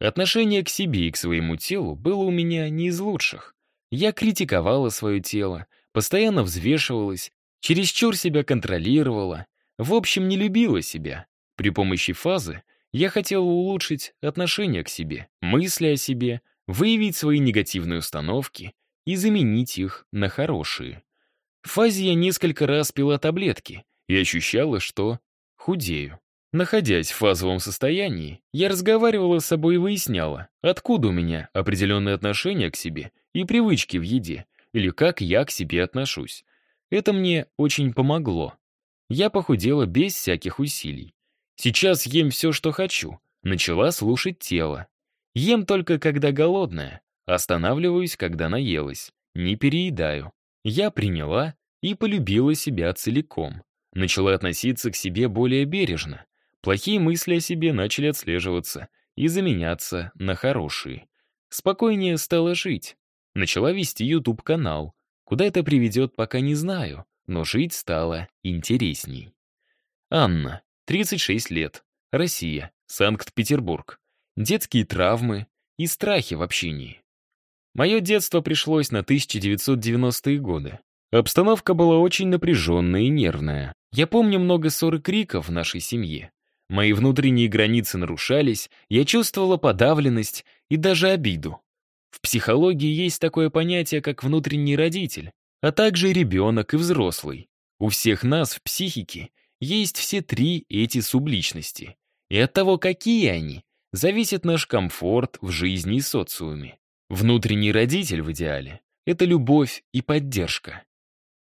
Отношение к себе и к своему телу было у меня не из лучших. Я критиковала свое тело, постоянно взвешивалась, чересчур себя контролировала, в общем, не любила себя. При помощи фазы я хотела улучшить отношение к себе, мысли о себе, выявить свои негативные установки и заменить их на хорошие. В фазе я несколько раз пила таблетки и ощущала, что худею. Находясь в фазовом состоянии, я разговаривала с собой и выясняла, откуда у меня определенные отношения к себе и привычки в еде, или как я к себе отношусь. Это мне очень помогло. Я похудела без всяких усилий. Сейчас ем все, что хочу. Начала слушать тело. Ем только, когда голодная. Останавливаюсь, когда наелась. Не переедаю. Я приняла и полюбила себя целиком. Начала относиться к себе более бережно. Плохие мысли о себе начали отслеживаться и заменяться на хорошие. Спокойнее стало жить. Начала вести YouTube-канал. Куда это приведет, пока не знаю, но жить стало интересней. Анна, 36 лет, Россия, Санкт-Петербург. Детские травмы и страхи в общении. Мое детство пришлось на 1990-е годы. Обстановка была очень напряженная и нервная. Я помню много ссор и криков в нашей семье. Мои внутренние границы нарушались, я чувствовала подавленность и даже обиду. В психологии есть такое понятие, как внутренний родитель, а также ребенок и взрослый. У всех нас в психике есть все три эти субличности. И от того, какие они, зависит наш комфорт в жизни и социуме. Внутренний родитель в идеале — это любовь и поддержка.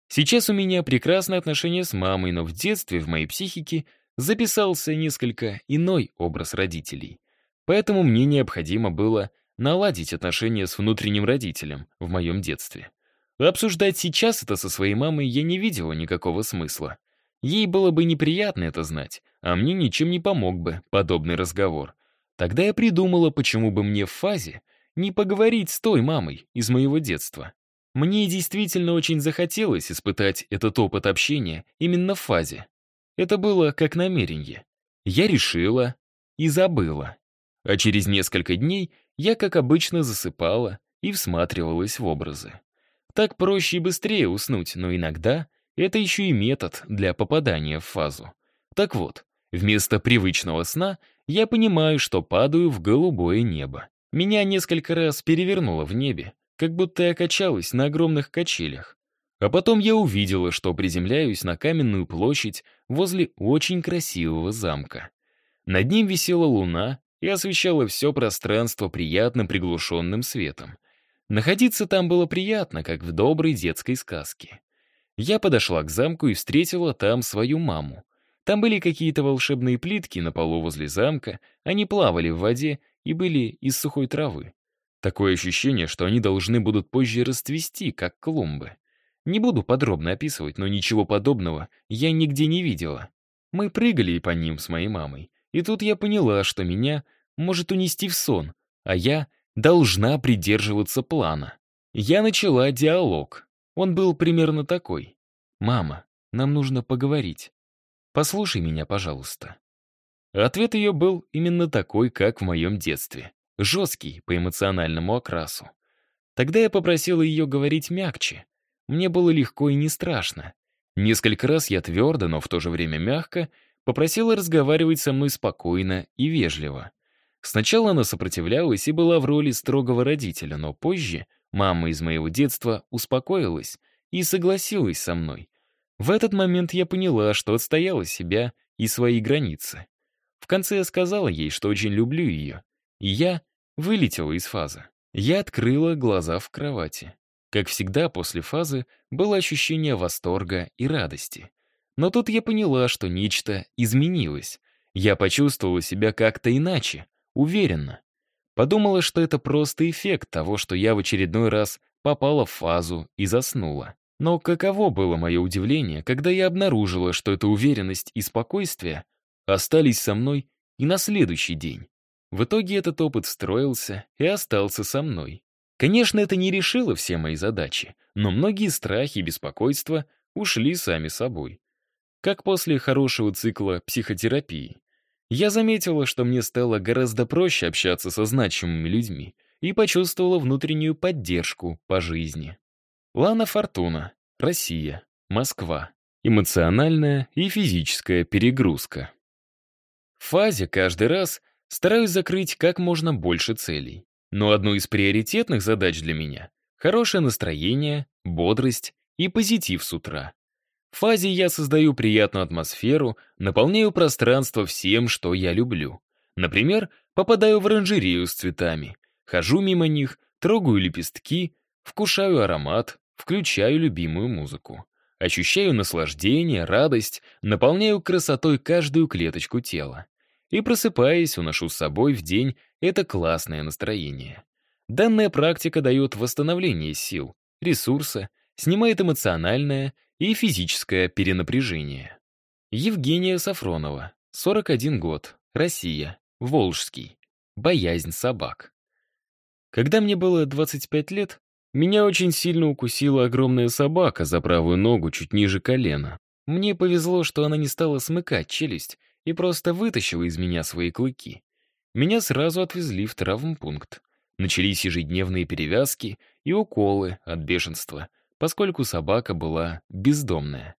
Сейчас у меня прекрасное отношение с мамой, но в детстве в моей психике записался несколько иной образ родителей. Поэтому мне необходимо было наладить отношения с внутренним родителем в моем детстве. Обсуждать сейчас это со своей мамой я не видела никакого смысла. Ей было бы неприятно это знать, а мне ничем не помог бы подобный разговор. Тогда я придумала, почему бы мне в фазе не поговорить с той мамой из моего детства. Мне действительно очень захотелось испытать этот опыт общения именно в фазе. Это было как намерение. Я решила и забыла. А через несколько дней я, как обычно, засыпала и всматривалась в образы. Так проще и быстрее уснуть, но иногда это еще и метод для попадания в фазу. Так вот, вместо привычного сна я понимаю, что падаю в голубое небо. Меня несколько раз перевернуло в небе, как будто я качалась на огромных качелях. А потом я увидела, что приземляюсь на каменную площадь возле очень красивого замка. Над ним висела луна и освещала все пространство приятным приглушенным светом. Находиться там было приятно, как в доброй детской сказке. Я подошла к замку и встретила там свою маму. Там были какие-то волшебные плитки на полу возле замка, они плавали в воде и были из сухой травы. Такое ощущение, что они должны будут позже расцвести, как клумбы. Не буду подробно описывать, но ничего подобного я нигде не видела. Мы прыгали по ним с моей мамой, и тут я поняла, что меня может унести в сон, а я должна придерживаться плана. Я начала диалог. Он был примерно такой. «Мама, нам нужно поговорить. Послушай меня, пожалуйста». Ответ ее был именно такой, как в моем детстве. Жесткий по эмоциональному окрасу. Тогда я попросила ее говорить мягче. Мне было легко и не страшно. Несколько раз я твердо, но в то же время мягко, попросила разговаривать со мной спокойно и вежливо. Сначала она сопротивлялась и была в роли строгого родителя, но позже мама из моего детства успокоилась и согласилась со мной. В этот момент я поняла, что отстояла себя и свои границы. В конце я сказала ей, что очень люблю ее, и я вылетела из фазы. Я открыла глаза в кровати. Как всегда, после фазы было ощущение восторга и радости. Но тут я поняла, что нечто изменилось. Я почувствовала себя как-то иначе, уверенно. Подумала, что это просто эффект того, что я в очередной раз попала в фазу и заснула. Но каково было мое удивление, когда я обнаружила, что эта уверенность и спокойствие остались со мной и на следующий день. В итоге этот опыт встроился и остался со мной. Конечно, это не решило все мои задачи, но многие страхи и беспокойства ушли сами собой. Как после хорошего цикла психотерапии. Я заметила, что мне стало гораздо проще общаться со значимыми людьми и почувствовала внутреннюю поддержку по жизни. Лана Фортуна, Россия, Москва. Эмоциональная и физическая перегрузка. В фазе каждый раз стараюсь закрыть как можно больше целей. Но одну из приоритетных задач для меня — хорошее настроение, бодрость и позитив с утра. В фазе я создаю приятную атмосферу, наполняю пространство всем, что я люблю. Например, попадаю в оранжерею с цветами, хожу мимо них, трогаю лепестки, вкушаю аромат, включаю любимую музыку. Ощущаю наслаждение, радость, наполняю красотой каждую клеточку тела. И просыпаясь, уношу с собой в день это классное настроение. Данная практика дает восстановление сил, ресурса, снимает эмоциональное и физическое перенапряжение. Евгения Сафронова, 41 год, Россия, Волжский. Боязнь собак. Когда мне было 25 лет, меня очень сильно укусила огромная собака за правую ногу чуть ниже колена. Мне повезло, что она не стала смыкать челюсть и просто вытащила из меня свои клыки. Меня сразу отвезли в травмпункт. Начались ежедневные перевязки и уколы от бешенства, поскольку собака была бездомная.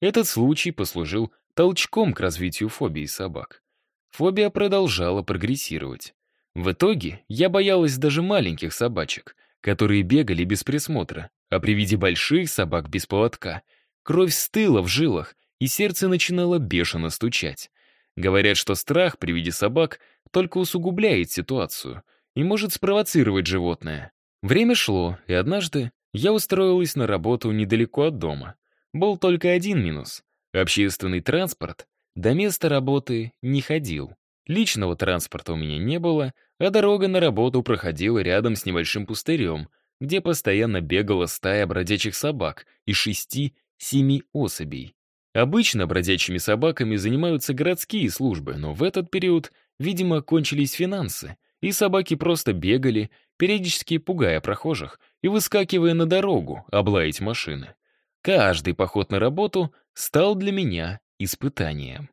Этот случай послужил толчком к развитию фобии собак. Фобия продолжала прогрессировать. В итоге я боялась даже маленьких собачек, которые бегали без присмотра, а при виде больших собак без поводка кровь стыла в жилах, и сердце начинало бешено стучать. Говорят, что страх при виде собак только усугубляет ситуацию и может спровоцировать животное. Время шло, и однажды я устроилась на работу недалеко от дома. Был только один минус. Общественный транспорт до места работы не ходил. Личного транспорта у меня не было, а дорога на работу проходила рядом с небольшим пустырем, где постоянно бегала стая бродячих собак из шести-семи особей. Обычно бродячими собаками занимаются городские службы, но в этот период, видимо, кончились финансы, и собаки просто бегали, периодически пугая прохожих и выскакивая на дорогу, облаять машины. Каждый поход на работу стал для меня испытанием.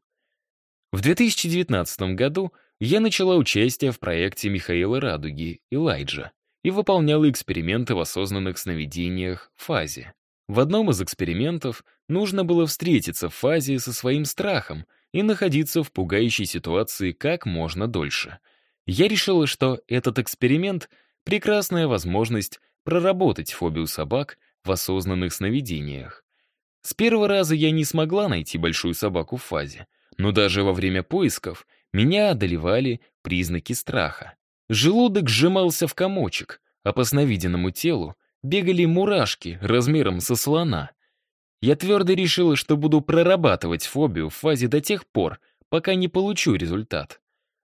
В 2019 году я начала участие в проекте Михаила Радуги «Элайджа» и выполняла эксперименты в осознанных сновидениях фазе. В одном из экспериментов нужно было встретиться в фазе со своим страхом и находиться в пугающей ситуации как можно дольше. Я решила, что этот эксперимент — прекрасная возможность проработать фобию собак в осознанных сновидениях. С первого раза я не смогла найти большую собаку в фазе, но даже во время поисков меня одолевали признаки страха. Желудок сжимался в комочек, а по сновиденному телу бегали мурашки размером со слона. Я твердо решила, что буду прорабатывать фобию в фазе до тех пор, пока не получу результат.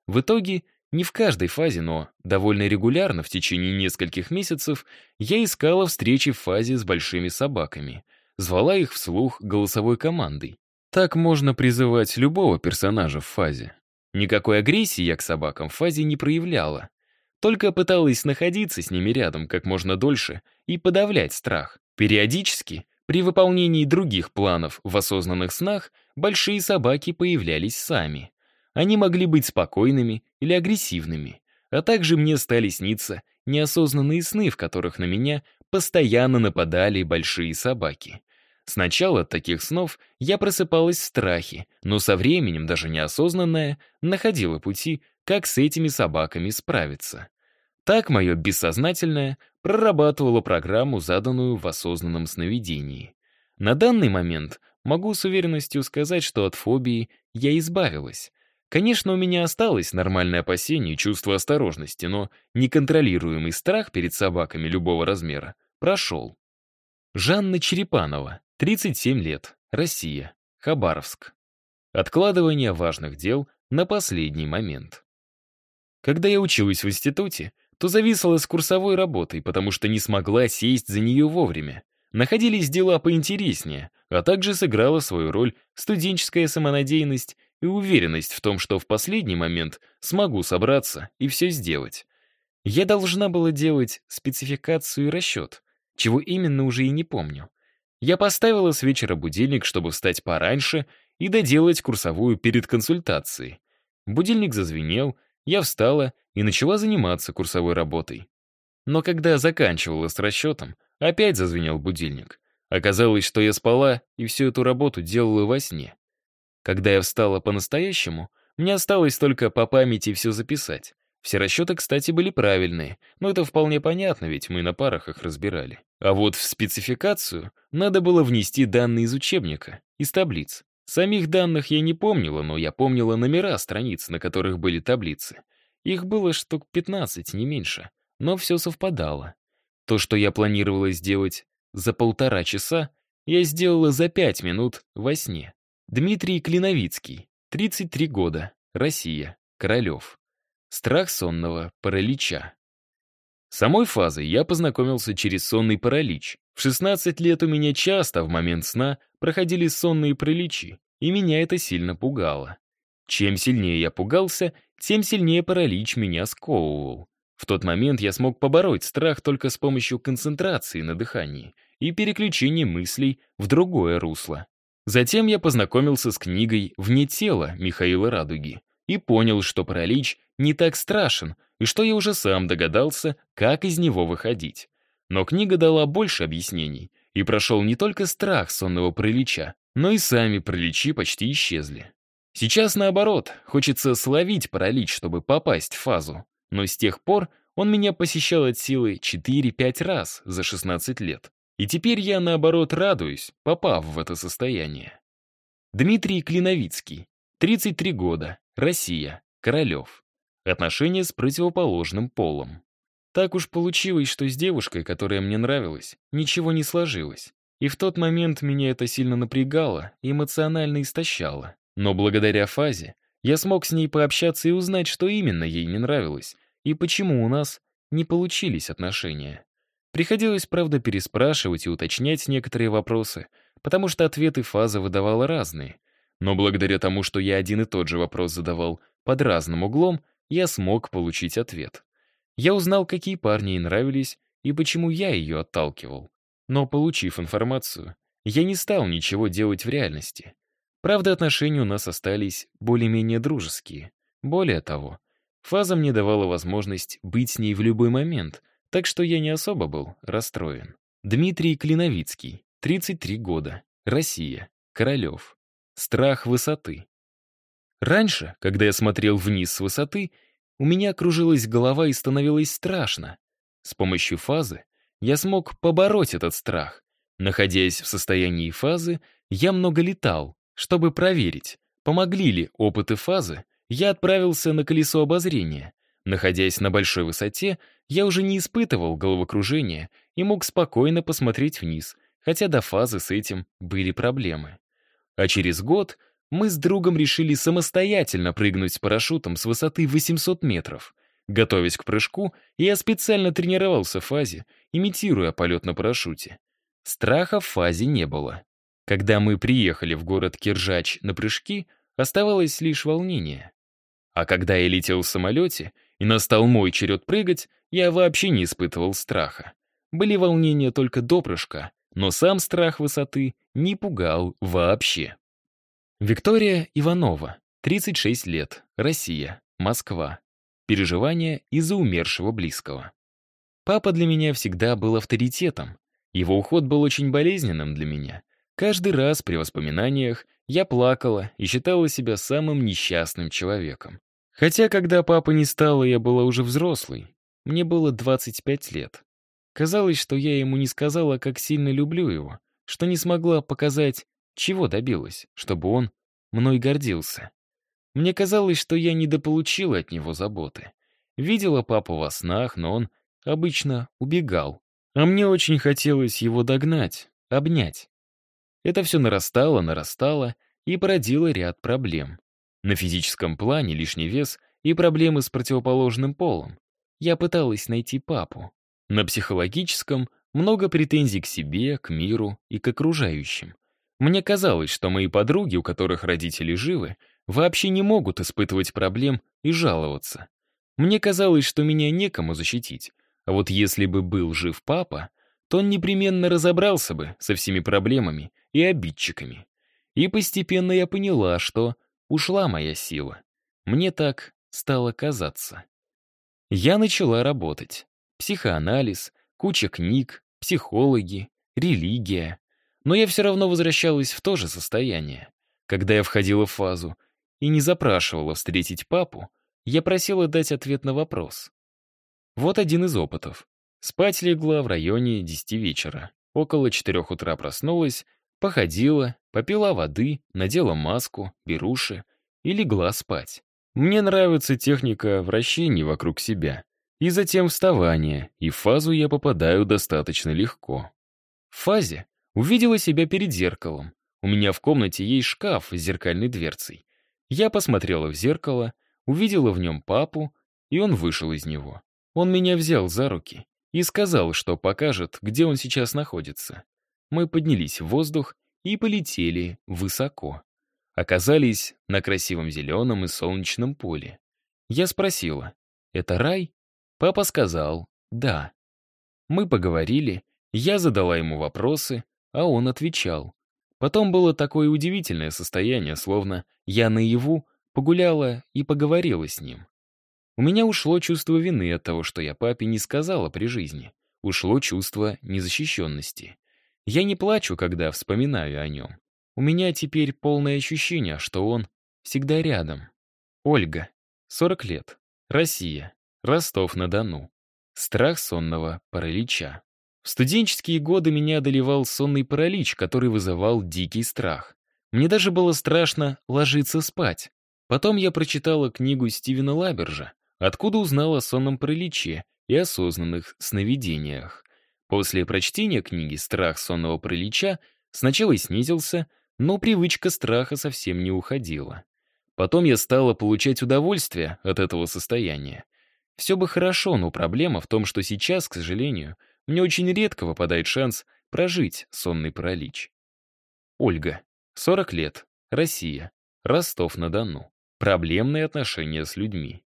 В итоге, не в каждой фазе, но довольно регулярно в течение нескольких месяцев я искала встречи в фазе с большими собаками, звала их вслух голосовой командой. Так можно призывать любого персонажа в фазе. Никакой агрессии я к собакам в фазе не проявляла. Только пыталась находиться с ними рядом как можно дольше и подавлять страх. Периодически, при выполнении других планов в осознанных снах, большие собаки появлялись сами. Они могли быть спокойными или агрессивными, а также мне стали сниться неосознанные сны, в которых на меня постоянно нападали большие собаки. Сначала от таких снов я просыпалась в страхе, но со временем, даже неосознанная, находила пути, как с этими собаками справиться. Так мое бессознательное прорабатывало программу, заданную в осознанном сновидении. На данный момент могу с уверенностью сказать, что от фобии я избавилась. Конечно, у меня осталось нормальное опасение и чувство осторожности, но неконтролируемый страх перед собаками любого размера прошел. Жанна Черепанова, 37 лет, Россия, Хабаровск. Откладывание важных дел на последний момент. Когда я училась в институте, то зависла с курсовой работой, потому что не смогла сесть за нее вовремя. Находились дела поинтереснее, а также сыграла свою роль студенческая самонадеянность и уверенность в том, что в последний момент смогу собраться и все сделать. Я должна была делать спецификацию и расчет, чего именно уже и не помню. Я поставила с вечера будильник, чтобы встать пораньше и доделать курсовую перед консультацией. Будильник зазвенел, я встала и начала заниматься курсовой работой. Но когда я заканчивала с расчетом, опять зазвенел будильник. Оказалось, что я спала и всю эту работу делала во сне. Когда я встала по-настоящему, мне осталось только по памяти все записать. Все расчеты, кстати, были правильные, но это вполне понятно, ведь мы на парах их разбирали. А вот в спецификацию надо было внести данные из учебника, из таблиц. Самих данных я не помнила, но я помнила номера страниц, на которых были таблицы. Их было штук 15, не меньше, но все совпадало. То, что я планировала сделать за полтора часа, я сделала за пять минут во сне. Дмитрий Клиновицкий, 33 года, Россия, Королев. Страх сонного паралича. самой фазой я познакомился через сонный паралич. В 16 лет у меня часто в момент сна проходили сонные параличи, и меня это сильно пугало. Чем сильнее я пугался, тем сильнее паралич меня сковывал. В тот момент я смог побороть страх только с помощью концентрации на дыхании и переключения мыслей в другое русло. Затем я познакомился с книгой «Вне тела» Михаила Радуги и понял, что паралич не так страшен, и что я уже сам догадался, как из него выходить. Но книга дала больше объяснений, и прошел не только страх сонного паралича, но и сами параличи почти исчезли. Сейчас наоборот, хочется словить паралич, чтобы попасть в фазу. Но с тех пор он меня посещал от силы 4-5 раз за 16 лет. И теперь я, наоборот, радуюсь, попав в это состояние. Дмитрий Клиновицкий, 33 года, Россия, Королев. Отношения с противоположным полом. Так уж получилось, что с девушкой, которая мне нравилась, ничего не сложилось. И в тот момент меня это сильно напрягало и эмоционально истощало. Но благодаря фазе я смог с ней пообщаться и узнать, что именно ей не нравилось, и почему у нас не получились отношения. Приходилось, правда, переспрашивать и уточнять некоторые вопросы, потому что ответы фаза выдавала разные, но благодаря тому, что я один и тот же вопрос задавал под разным углом, я смог получить ответ. Я узнал, какие парни ей нравились и почему я ее отталкивал. Но, получив информацию, я не стал ничего делать в реальности. Правда, отношения у нас остались более-менее дружеские. Более того, фаза мне давала возможность быть с ней в любой момент, так что я не особо был расстроен. Дмитрий Клиновицкий, 33 года, Россия, Королев. Страх высоты. Раньше, когда я смотрел вниз с высоты, у меня кружилась голова и становилось страшно. С помощью фазы я смог побороть этот страх Находясь в состоянии фазы, я много летал, чтобы проверить, помогли ли опыты фазы, я отправился на колесо обозрения. Находясь на большой высоте, я уже не испытывал головокружения и мог спокойно посмотреть вниз, хотя до фазы с этим были проблемы. А через год мы с другом решили самостоятельно прыгнуть с парашютом с высоты 800 метров. Готовясь к прыжку, я специально тренировался в фазе, имитируя полет на парашюте. Страха в фазе не было. Когда мы приехали в город Киржач на прыжки, оставалось лишь волнение. А когда я летел в самолете и настал мой черед прыгать, я вообще не испытывал страха. Были волнения только до прыжка, но сам страх высоты не пугал вообще. Виктория Иванова, 36 лет, Россия, Москва. Переживания из-за умершего близкого. Папа для меня всегда был авторитетом. Его уход был очень болезненным для меня. Каждый раз при воспоминаниях я плакала и считала себя самым несчастным человеком. Хотя, когда папы не стало, я была уже взрослой. Мне было 25 лет. Казалось, что я ему не сказала, как сильно люблю его, что не смогла показать чего добилась, чтобы он мной гордился? Мне казалось, что я недополучила от него заботы. Видела папу во снах, но он обычно убегал. А мне очень хотелось его догнать, обнять. Это все нарастало, нарастало и породило ряд проблем. На физическом плане лишний вес и проблемы с противоположным полом. Я пыталась найти папу. На психологическом много претензий к себе, к миру и к окружающим. Мне казалось, что мои подруги, у которых родители живы, вообще не могут испытывать проблем и жаловаться. Мне казалось, что меня некому защитить, а вот если бы был жив папа, то он непременно разобрался бы со всеми проблемами и обидчиками. И постепенно я поняла, что ушла моя сила. Мне так стало казаться. Я начала работать. Психоанализ, куча книг, психологи, религия. Но я все равно возвращалась в то же состояние. Когда я входила в фазу и не запрашивала встретить папу, я просила дать ответ на вопрос. Вот один из опытов. Спать легла в районе 10 вечера. Около 4 утра проснулась, походила, попила воды, надела маску, беруши и легла спать. Мне нравится техника вращений вокруг себя. И затем вставание, и в фазу я попадаю достаточно легко. В фазе Увидела себя перед зеркалом. У меня в комнате есть шкаф с зеркальной дверцей. Я посмотрела в зеркало, увидела в нем папу, и он вышел из него. Он меня взял за руки и сказал, что покажет, где он сейчас находится. Мы поднялись в воздух и полетели высоко. Оказались на красивом зеленом и солнечном поле. Я спросила, «Это рай?» Папа сказал, «Да». Мы поговорили, я задала ему вопросы, а он отвечал. Потом было такое удивительное состояние, словно я наяву погуляла и поговорила с ним. У меня ушло чувство вины от того, что я папе не сказала при жизни. Ушло чувство незащищенности. Я не плачу, когда вспоминаю о нем. У меня теперь полное ощущение, что он всегда рядом. Ольга, 40 лет, Россия, Ростов-на-Дону. Страх сонного паралича. В студенческие годы меня одолевал сонный паралич, который вызывал дикий страх. Мне даже было страшно ложиться спать. Потом я прочитала книгу Стивена Лабержа, откуда узнала о сонном параличе и осознанных сновидениях. После прочтения книги «Страх сонного паралича» сначала снизился, но привычка страха совсем не уходила. Потом я стала получать удовольствие от этого состояния. Все бы хорошо, но проблема в том, что сейчас, к сожалению, мне очень редко выпадает шанс прожить сонный паралич. Ольга, 40 лет, Россия, Ростов-на-Дону. Проблемные отношения с людьми.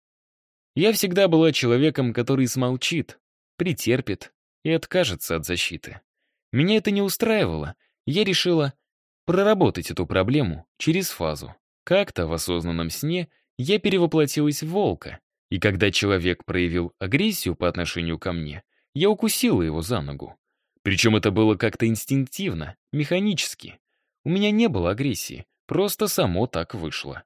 Я всегда была человеком, который смолчит, претерпит и откажется от защиты. Меня это не устраивало, я решила проработать эту проблему через фазу. Как-то в осознанном сне я перевоплотилась в волка, и когда человек проявил агрессию по отношению ко мне, я укусила его за ногу. Причем это было как-то инстинктивно, механически. У меня не было агрессии, просто само так вышло.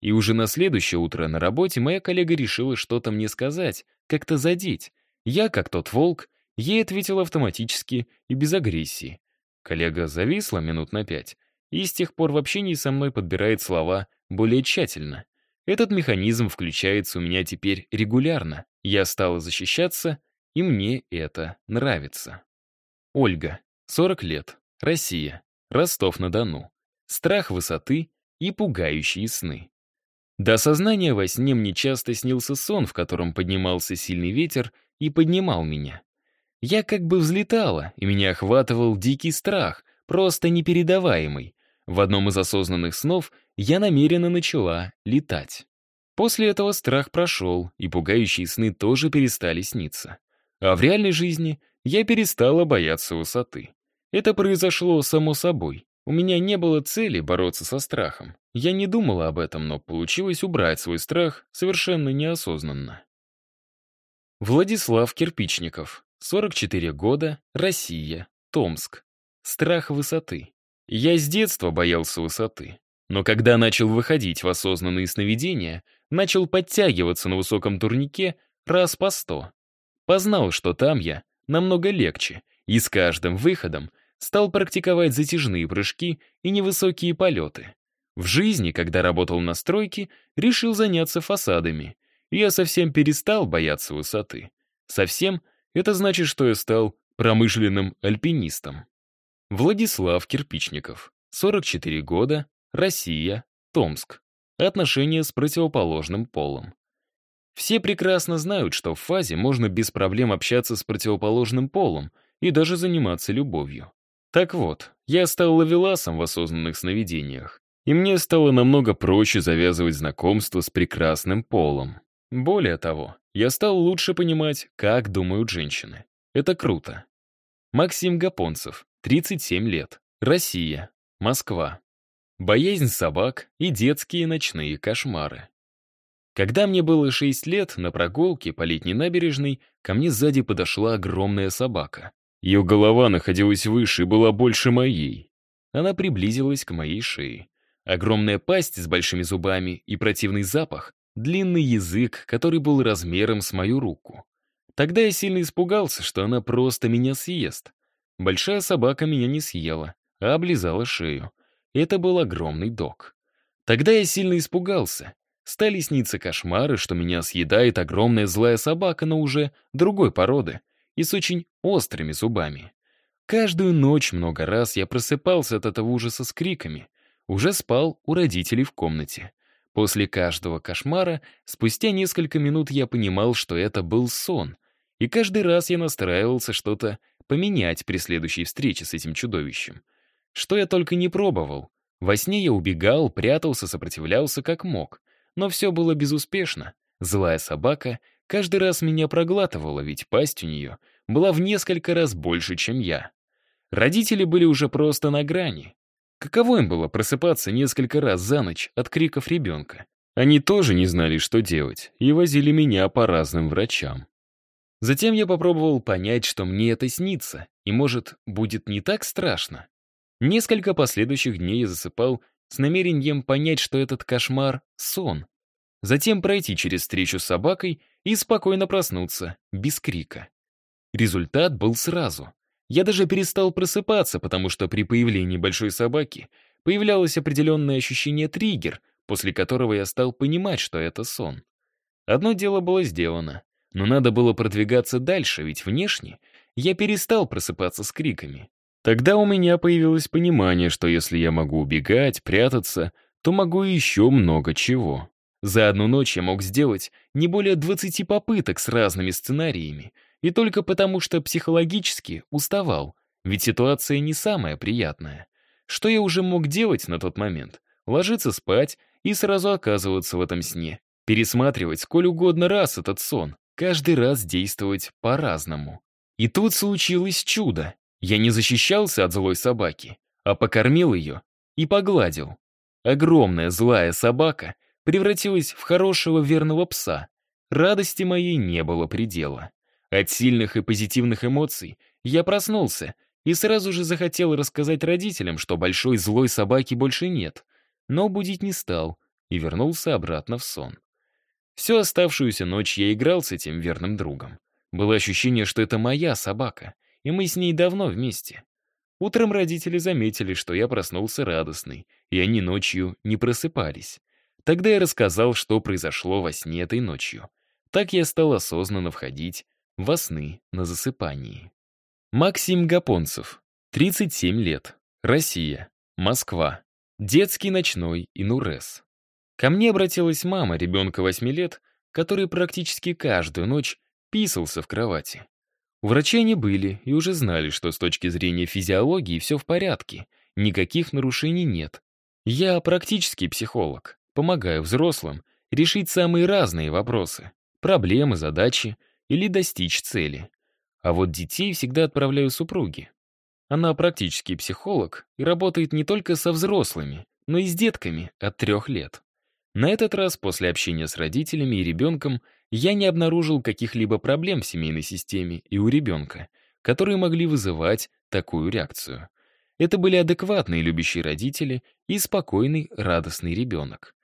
И уже на следующее утро на работе моя коллега решила что-то мне сказать, как-то задеть. Я, как тот волк, ей ответил автоматически и без агрессии. Коллега зависла минут на пять и с тех пор в общении со мной подбирает слова более тщательно. Этот механизм включается у меня теперь регулярно. Я стала защищаться, и мне это нравится. Ольга, 40 лет, Россия, Ростов-на-Дону. Страх высоты и пугающие сны. До сознания во сне мне часто снился сон, в котором поднимался сильный ветер и поднимал меня. Я как бы взлетала, и меня охватывал дикий страх, просто непередаваемый. В одном из осознанных снов я намеренно начала летать. После этого страх прошел, и пугающие сны тоже перестали сниться. А в реальной жизни я перестала бояться высоты. Это произошло само собой. У меня не было цели бороться со страхом. Я не думала об этом, но получилось убрать свой страх совершенно неосознанно. Владислав Кирпичников, 44 года, Россия, Томск. Страх высоты. Я с детства боялся высоты. Но когда начал выходить в осознанные сновидения, начал подтягиваться на высоком турнике раз по сто. Познал, что там я намного легче, и с каждым выходом стал практиковать затяжные прыжки и невысокие полеты. В жизни, когда работал на стройке, решил заняться фасадами. Я совсем перестал бояться высоты. Совсем — это значит, что я стал промышленным альпинистом. Владислав Кирпичников, 44 года, Россия, Томск. Отношения с противоположным полом. Все прекрасно знают, что в фазе можно без проблем общаться с противоположным полом и даже заниматься любовью. Так вот, я стал ловеласом в осознанных сновидениях, и мне стало намного проще завязывать знакомство с прекрасным полом. Более того, я стал лучше понимать, как думают женщины. Это круто. Максим Гапонцев, 37 лет. Россия. Москва. Боязнь собак и детские ночные кошмары. Когда мне было 6 лет, на прогулке по летней набережной ко мне сзади подошла огромная собака. Ее голова находилась выше и была больше моей. Она приблизилась к моей шее. Огромная пасть с большими зубами и противный запах, длинный язык, который был размером с мою руку. Тогда я сильно испугался, что она просто меня съест. Большая собака меня не съела, а облизала шею. Это был огромный дог. Тогда я сильно испугался. Стали сниться кошмары, что меня съедает огромная злая собака, но уже другой породы и с очень острыми зубами. Каждую ночь много раз я просыпался от этого ужаса с криками. Уже спал у родителей в комнате. После каждого кошмара, спустя несколько минут я понимал, что это был сон. И каждый раз я настраивался что-то поменять при следующей встрече с этим чудовищем. Что я только не пробовал. Во сне я убегал, прятался, сопротивлялся как мог. Но все было безуспешно. Злая собака каждый раз меня проглатывала, ведь пасть у нее была в несколько раз больше, чем я. Родители были уже просто на грани. Каково им было просыпаться несколько раз за ночь от криков ребенка? Они тоже не знали, что делать, и возили меня по разным врачам. Затем я попробовал понять, что мне это снится, и, может, будет не так страшно. Несколько последующих дней я засыпал с намерением понять, что этот кошмар — сон. Затем пройти через встречу с собакой и спокойно проснуться, без крика. Результат был сразу. Я даже перестал просыпаться, потому что при появлении большой собаки появлялось определенное ощущение триггер, после которого я стал понимать, что это сон. Одно дело было сделано, но надо было продвигаться дальше, ведь внешне я перестал просыпаться с криками. Тогда у меня появилось понимание, что если я могу убегать, прятаться, то могу еще много чего. За одну ночь я мог сделать не более 20 попыток с разными сценариями, и только потому, что психологически уставал, ведь ситуация не самая приятная. Что я уже мог делать на тот момент? Ложиться спать и сразу оказываться в этом сне. Пересматривать сколь угодно раз этот сон, каждый раз действовать по-разному. И тут случилось чудо. Я не защищался от злой собаки, а покормил ее и погладил. Огромная злая собака превратилась в хорошего верного пса. Радости моей не было предела. От сильных и позитивных эмоций я проснулся и сразу же захотел рассказать родителям, что большой злой собаки больше нет, но будить не стал и вернулся обратно в сон. Всю оставшуюся ночь я играл с этим верным другом. Было ощущение, что это моя собака, и мы с ней давно вместе. Утром родители заметили, что я проснулся радостный, и они ночью не просыпались. Тогда я рассказал, что произошло во сне этой ночью. Так я стал осознанно входить во сны на засыпании. Максим Гапонцев, 37 лет, Россия, Москва, детский ночной инурез. Ко мне обратилась мама ребенка 8 лет, который практически каждую ночь писался в кровати. У врачей они были и уже знали, что с точки зрения физиологии все в порядке, никаких нарушений нет. Я практический психолог, помогаю взрослым решить самые разные вопросы, проблемы, задачи или достичь цели. А вот детей всегда отправляю супруге. Она практический психолог и работает не только со взрослыми, но и с детками от трех лет. На этот раз, после общения с родителями и ребенком, я не обнаружил каких-либо проблем в семейной системе и у ребенка, которые могли вызывать такую реакцию. Это были адекватные любящие родители и спокойный, радостный ребенок.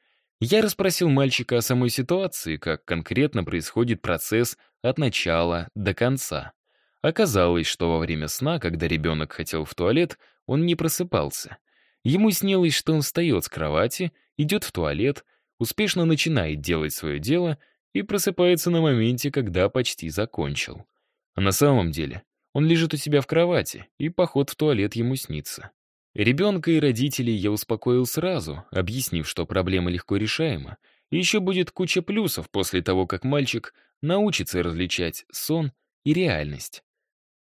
Я расспросил мальчика о самой ситуации, как конкретно происходит процесс от начала до конца. Оказалось, что во время сна, когда ребенок хотел в туалет, он не просыпался. Ему снилось, что он встает с кровати, идет в туалет, успешно начинает делать свое дело и просыпается на моменте, когда почти закончил. А на самом деле он лежит у себя в кровати, и поход в туалет ему снится. Ребенка и родителей я успокоил сразу, объяснив, что проблема легко решаема, и еще будет куча плюсов после того, как мальчик научится различать сон и реальность.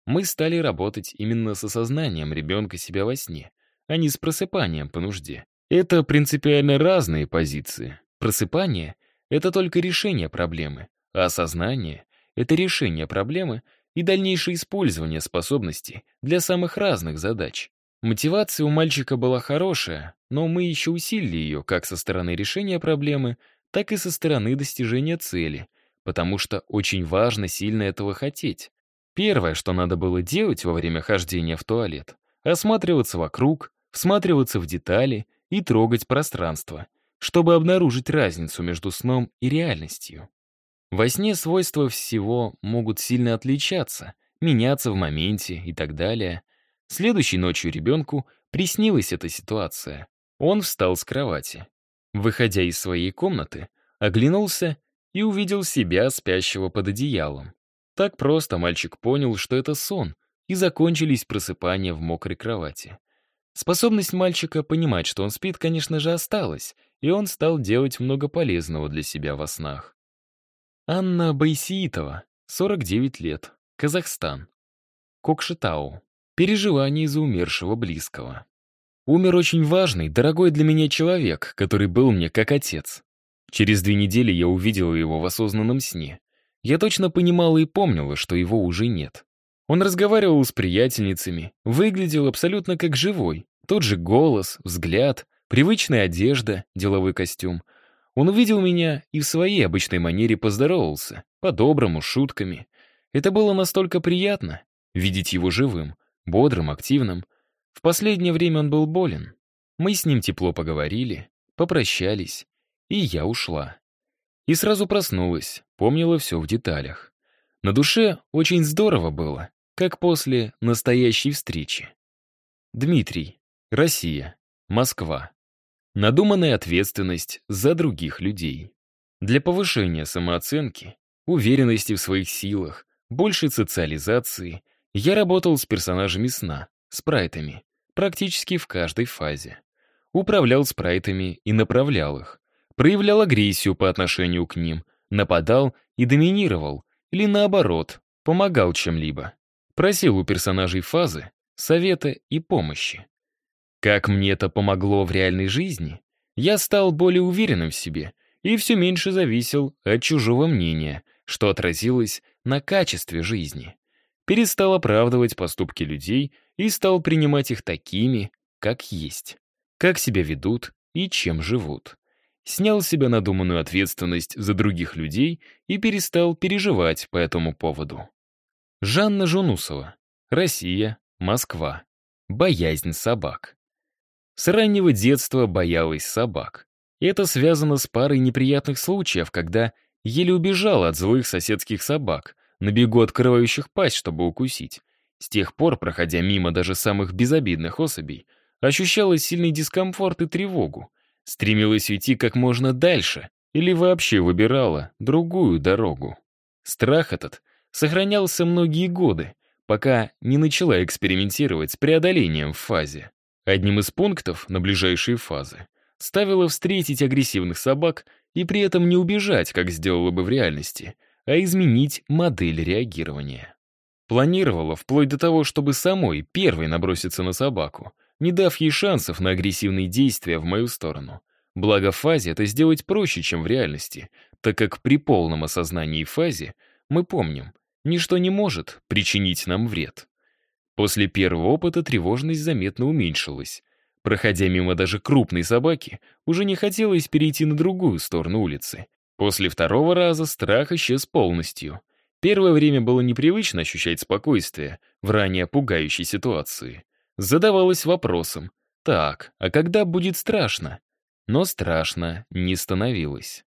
Мы стали работать именно с осознанием ребенка себя во сне, а не с просыпанием по нужде. Это принципиально разные позиции. Просыпание — это только решение проблемы, а осознание — это решение проблемы и дальнейшее использование способностей для самых разных задач. Мотивация у мальчика была хорошая, но мы еще усилили ее как со стороны решения проблемы, так и со стороны достижения цели, потому что очень важно сильно этого хотеть. Первое, что надо было делать во время хождения в туалет — осматриваться вокруг, всматриваться в детали и трогать пространство, чтобы обнаружить разницу между сном и реальностью. Во сне свойства всего могут сильно отличаться, меняться в моменте и так далее. Следующей ночью ребенку приснилась эта ситуация. Он встал с кровати. Выходя из своей комнаты, оглянулся и увидел себя, спящего под одеялом. Так просто мальчик понял, что это сон, и закончились просыпания в мокрой кровати. Способность мальчика понимать, что он спит, конечно же, осталась, и он стал делать много полезного для себя во снах. Анна Байсиитова, 49 лет, Казахстан. Кокшетау. Переживания из-за умершего близкого. Умер очень важный, дорогой для меня человек, который был мне как отец. Через две недели я увидела его в осознанном сне. Я точно понимала и помнила, что его уже нет. Он разговаривал с приятельницами, выглядел абсолютно как живой. Тот же голос, взгляд, привычная одежда, деловой костюм. Он увидел меня и в своей обычной манере поздоровался, по-доброму, шутками. Это было настолько приятно, видеть его живым, бодрым, активным. В последнее время он был болен. Мы с ним тепло поговорили, попрощались, и я ушла. И сразу проснулась, помнила все в деталях. На душе очень здорово было как после настоящей встречи. Дмитрий, Россия, Москва. Надуманная ответственность за других людей. Для повышения самооценки, уверенности в своих силах, большей социализации я работал с персонажами сна, спрайтами, практически в каждой фазе. Управлял спрайтами и направлял их, проявлял агрессию по отношению к ним, нападал и доминировал, или наоборот, помогал чем-либо. Просил у персонажей фазы, совета и помощи. Как мне это помогло в реальной жизни? Я стал более уверенным в себе и все меньше зависел от чужого мнения, что отразилось на качестве жизни. Перестал оправдывать поступки людей и стал принимать их такими, как есть, как себя ведут и чем живут. Снял с себя надуманную ответственность за других людей и перестал переживать по этому поводу. Жанна Жунусова. Россия, Москва. Боязнь собак. С раннего детства боялась собак. Это связано с парой неприятных случаев, когда еле убежала от злых соседских собак, на бегу открывающих пасть, чтобы укусить. С тех пор, проходя мимо даже самых безобидных особей, ощущала сильный дискомфорт и тревогу, стремилась уйти как можно дальше или вообще выбирала другую дорогу. Страх этот сохранялся многие годы, пока не начала экспериментировать с преодолением в фазе. Одним из пунктов на ближайшие фазы ставила встретить агрессивных собак и при этом не убежать, как сделала бы в реальности, а изменить модель реагирования. Планировала вплоть до того, чтобы самой первой наброситься на собаку, не дав ей шансов на агрессивные действия в мою сторону. Благо в фазе это сделать проще, чем в реальности, так как при полном осознании фазе мы помним, ничто не может причинить нам вред. После первого опыта тревожность заметно уменьшилась. Проходя мимо даже крупной собаки, уже не хотелось перейти на другую сторону улицы. После второго раза страх исчез полностью. Первое время было непривычно ощущать спокойствие в ранее пугающей ситуации. Задавалась вопросом, так, а когда будет страшно? Но страшно не становилось.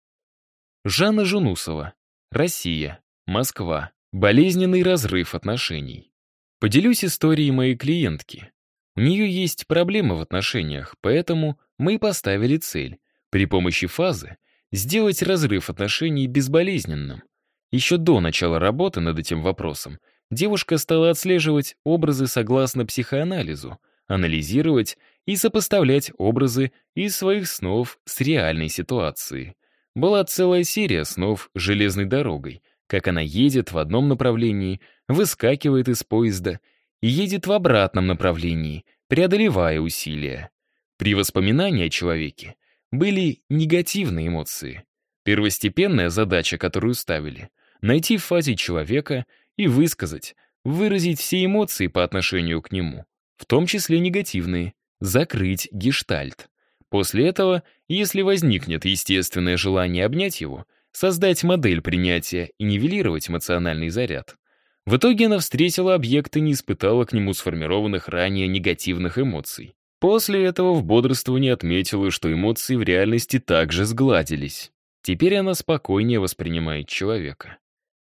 Жанна Жунусова. Россия. Москва. Болезненный разрыв отношений. Поделюсь историей моей клиентки. У нее есть проблемы в отношениях, поэтому мы поставили цель при помощи фазы сделать разрыв отношений безболезненным. Еще до начала работы над этим вопросом девушка стала отслеживать образы согласно психоанализу, анализировать и сопоставлять образы из своих снов с реальной ситуацией. Была целая серия снов железной дорогой, как она едет в одном направлении, выскакивает из поезда и едет в обратном направлении, преодолевая усилия. При воспоминании о человеке были негативные эмоции. Первостепенная задача, которую ставили — найти в фазе человека и высказать, выразить все эмоции по отношению к нему, в том числе негативные, закрыть гештальт. После этого, если возникнет естественное желание обнять его, создать модель принятия и нивелировать эмоциональный заряд. В итоге она встретила объект и не испытала к нему сформированных ранее негативных эмоций. После этого в бодрствовании отметила, что эмоции в реальности также сгладились. Теперь она спокойнее воспринимает человека.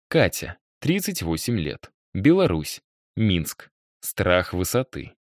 Катя, 38 лет. Беларусь. Минск. Страх высоты.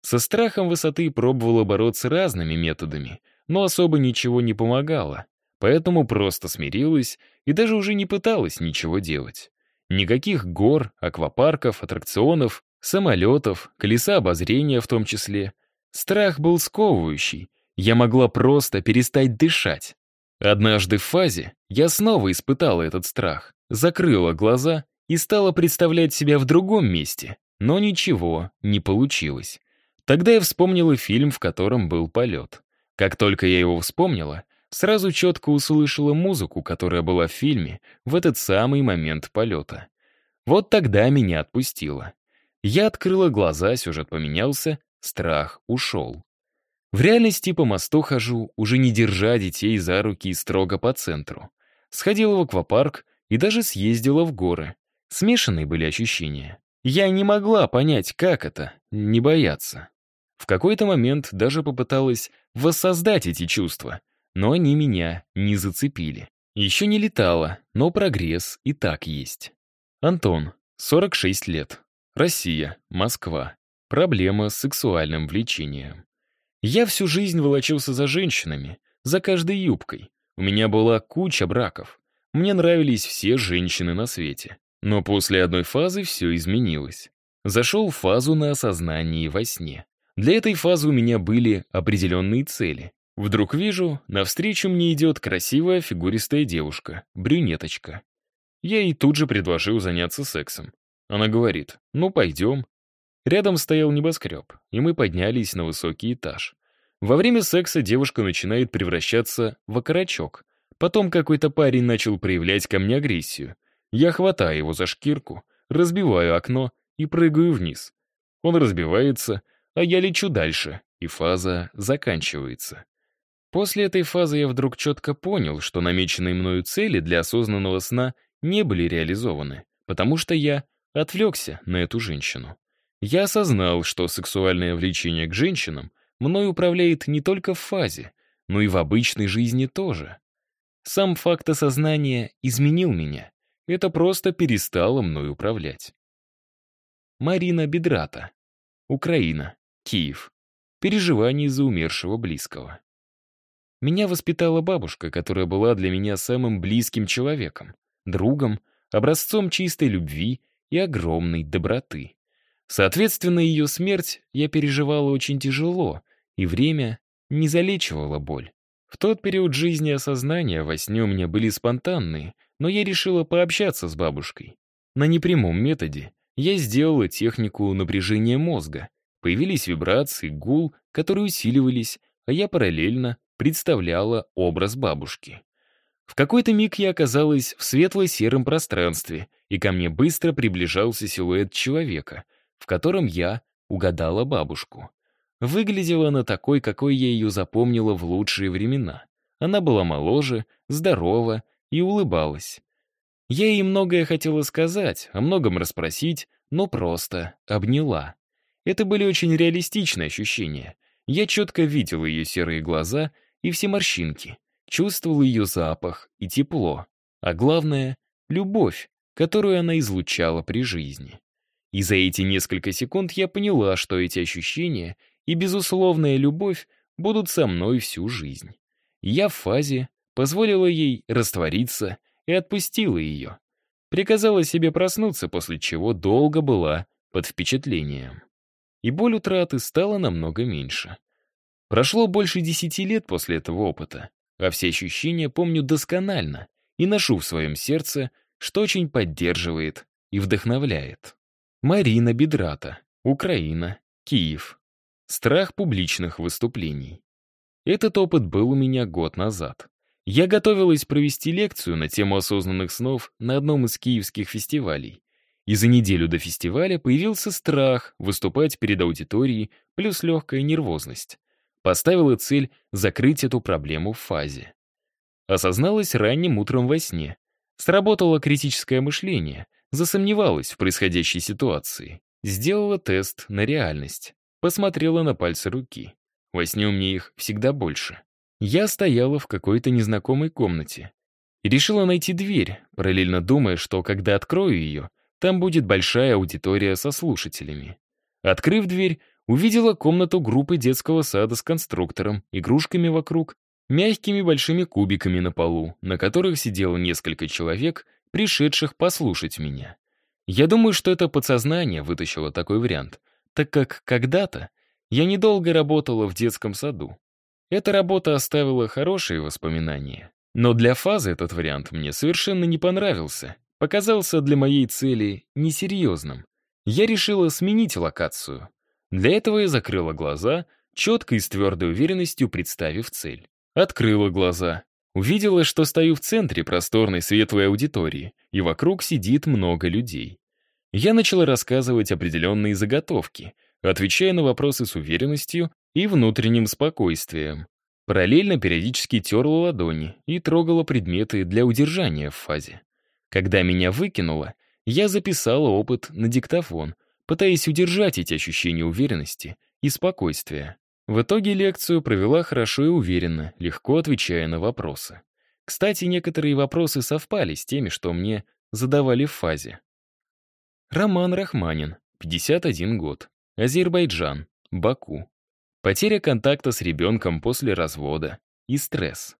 Со страхом высоты пробовала бороться разными методами, но особо ничего не помогало, поэтому просто смирилась и даже уже не пыталась ничего делать. Никаких гор, аквапарков, аттракционов, самолетов, колеса обозрения в том числе. Страх был сковывающий, я могла просто перестать дышать. Однажды в фазе я снова испытала этот страх закрыла глаза и стала представлять себя в другом месте, но ничего не получилось. Тогда я вспомнила фильм, в котором был полет. Как только я его вспомнила, сразу четко услышала музыку, которая была в фильме в этот самый момент полета. Вот тогда меня отпустило. Я открыла глаза, сюжет поменялся, страх ушел. В реальности по мосту хожу, уже не держа детей за руки и строго по центру. Сходила в аквапарк, и даже съездила в горы. Смешанные были ощущения. Я не могла понять, как это — не бояться. В какой-то момент даже попыталась воссоздать эти чувства, но они меня не зацепили. Еще не летала, но прогресс и так есть. Антон, 46 лет. Россия, Москва. Проблема с сексуальным влечением. Я всю жизнь волочился за женщинами, за каждой юбкой. У меня была куча браков. Мне нравились все женщины на свете. Но после одной фазы все изменилось. Зашел в фазу на осознании во сне. Для этой фазы у меня были определенные цели. Вдруг вижу, навстречу мне идет красивая фигуристая девушка, брюнеточка. Я ей тут же предложил заняться сексом. Она говорит, ну пойдем. Рядом стоял небоскреб, и мы поднялись на высокий этаж. Во время секса девушка начинает превращаться в окорочок, Потом какой-то парень начал проявлять ко мне агрессию. Я хватаю его за шкирку, разбиваю окно и прыгаю вниз. Он разбивается, а я лечу дальше, и фаза заканчивается. После этой фазы я вдруг четко понял, что намеченные мною цели для осознанного сна не были реализованы, потому что я отвлекся на эту женщину. Я осознал, что сексуальное влечение к женщинам мной управляет не только в фазе, но и в обычной жизни тоже. Сам факт осознания изменил меня. Это просто перестало мной управлять. Марина Бедрата. Украина. Киев. Переживания из-за умершего близкого. Меня воспитала бабушка, которая была для меня самым близким человеком, другом, образцом чистой любви и огромной доброты. Соответственно, ее смерть я переживала очень тяжело, и время не залечивало боль. В тот период жизни осознания во сне у меня были спонтанные, но я решила пообщаться с бабушкой. На непрямом методе я сделала технику напряжения мозга. Появились вибрации, гул, которые усиливались, а я параллельно представляла образ бабушки. В какой-то миг я оказалась в светло-сером пространстве, и ко мне быстро приближался силуэт человека, в котором я угадала бабушку. Выглядела она такой, какой я ее запомнила в лучшие времена. Она была моложе, здорова и улыбалась. Я ей многое хотела сказать, о многом расспросить, но просто обняла. Это были очень реалистичные ощущения. Я четко видел ее серые глаза и все морщинки, чувствовал ее запах и тепло, а главное — любовь, которую она излучала при жизни. И за эти несколько секунд я поняла, что эти ощущения и безусловная любовь будут со мной всю жизнь. Я в фазе позволила ей раствориться и отпустила ее. Приказала себе проснуться, после чего долго была под впечатлением. И боль утраты стала намного меньше. Прошло больше десяти лет после этого опыта, а все ощущения помню досконально и ношу в своем сердце, что очень поддерживает и вдохновляет. Марина Бедрата, Украина, Киев. Страх публичных выступлений. Этот опыт был у меня год назад. Я готовилась провести лекцию на тему осознанных снов на одном из киевских фестивалей. И за неделю до фестиваля появился страх выступать перед аудиторией плюс легкая нервозность. Поставила цель закрыть эту проблему в фазе. Осозналась ранним утром во сне. Сработало критическое мышление, засомневалась в происходящей ситуации. Сделала тест на реальность. Посмотрела на пальцы руки. Во сне у меня их всегда больше. Я стояла в какой-то незнакомой комнате и решила найти дверь, параллельно думая, что когда открою ее, там будет большая аудитория со слушателями. Открыв дверь, увидела комнату группы детского сада с конструктором, игрушками вокруг, мягкими большими кубиками на полу, на которых сидело несколько человек, пришедших послушать меня. Я думаю, что это подсознание вытащило такой вариант, так как когда-то я недолго работала в детском саду. Эта работа оставила хорошие воспоминания. Но для фазы этот вариант мне совершенно не понравился. Показался для моей цели несерьезным. Я решила сменить локацию. Для этого я закрыла глаза, четко и с твердой уверенностью представив цель. Открыла глаза. Увидела, что стою в центре просторной светлой аудитории, и вокруг сидит много людей. Я начала рассказывать определенные заготовки, отвечая на вопросы с уверенностью и внутренним спокойствием. Параллельно периодически терла ладони и трогала предметы для удержания в фазе. Когда меня выкинуло, я записала опыт на диктофон, пытаясь удержать эти ощущения уверенности и спокойствия. В итоге лекцию провела хорошо и уверенно, легко отвечая на вопросы. Кстати, некоторые вопросы совпали с теми, что мне задавали в фазе. Роман Рахманин, 51 год, Азербайджан, Баку. Потеря контакта с ребенком после развода и стресс.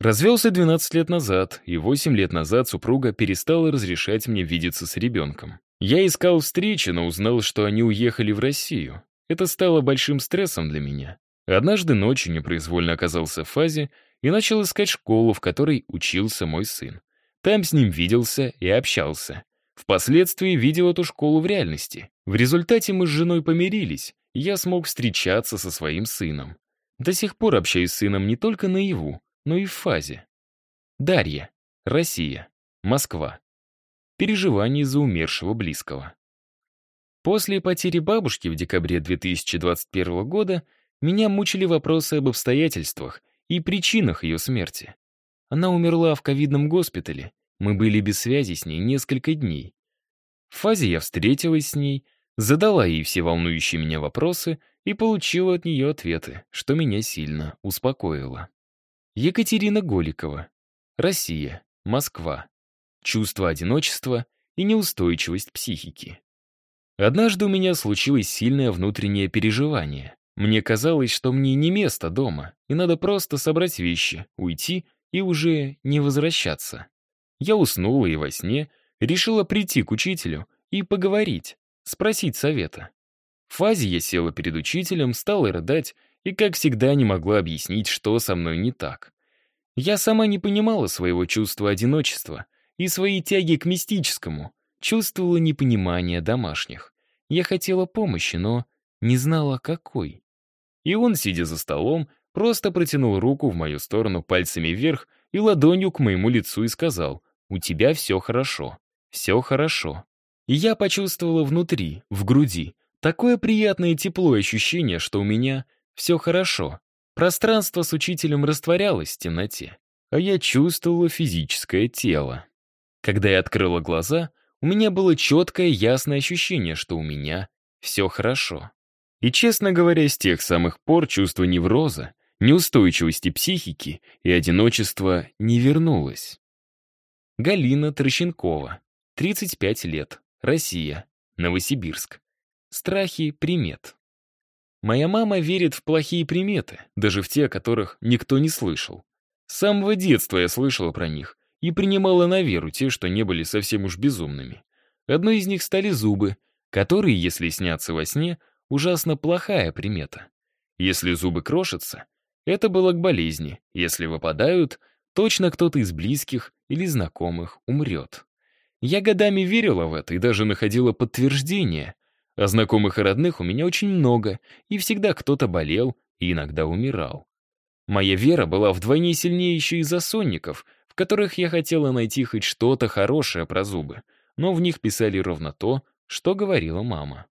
Развелся 12 лет назад, и 8 лет назад супруга перестала разрешать мне видеться с ребенком. Я искал встречи, но узнал, что они уехали в Россию. Это стало большим стрессом для меня. Однажды ночью непроизвольно оказался в фазе и начал искать школу, в которой учился мой сын. Там с ним виделся и общался. Впоследствии видел эту школу в реальности. В результате мы с женой помирились, я смог встречаться со своим сыном. До сих пор общаюсь с сыном не только наяву, но и в фазе. Дарья. Россия. Москва. Переживания из-за умершего близкого. После потери бабушки в декабре 2021 года меня мучили вопросы об обстоятельствах и причинах ее смерти. Она умерла в ковидном госпитале, мы были без связи с ней несколько дней. В фазе я встретилась с ней, задала ей все волнующие меня вопросы и получила от нее ответы, что меня сильно успокоило. Екатерина Голикова. Россия. Москва. Чувство одиночества и неустойчивость психики. Однажды у меня случилось сильное внутреннее переживание. Мне казалось, что мне не место дома, и надо просто собрать вещи, уйти и уже не возвращаться. Я уснула и во сне решила прийти к учителю и поговорить, спросить совета. В фазе я села перед учителем, стала рыдать и, как всегда, не могла объяснить, что со мной не так. Я сама не понимала своего чувства одиночества и своей тяги к мистическому, чувствовала непонимание домашних. Я хотела помощи, но не знала, какой. И он, сидя за столом, просто протянул руку в мою сторону пальцами вверх и ладонью к моему лицу и сказал, «У тебя все хорошо, все хорошо». И я почувствовала внутри, в груди, такое приятное тепло и ощущение, что у меня все хорошо. Пространство с учителем растворялось в темноте, а я чувствовала физическое тело. Когда я открыла глаза, у меня было четкое, ясное ощущение, что у меня все хорошо. И, честно говоря, с тех самых пор чувство невроза, неустойчивости психики и одиночества не вернулось. Галина Трощенкова, 35 лет, Россия, Новосибирск. Страхи примет. Моя мама верит в плохие приметы, даже в те, о которых никто не слышал. С самого детства я слышала про них и принимала на веру те, что не были совсем уж безумными. Одной из них стали зубы, которые, если снятся во сне, ужасно плохая примета. Если зубы крошатся, это было к болезни. Если выпадают, точно кто-то из близких или знакомых умрет. Я годами верила в это и даже находила подтверждение. А знакомых и родных у меня очень много, и всегда кто-то болел и иногда умирал. Моя вера была вдвойне сильнее еще из-за сонников, которых я хотела найти хоть что-то хорошее про зубы, но в них писали ровно то, что говорила мама.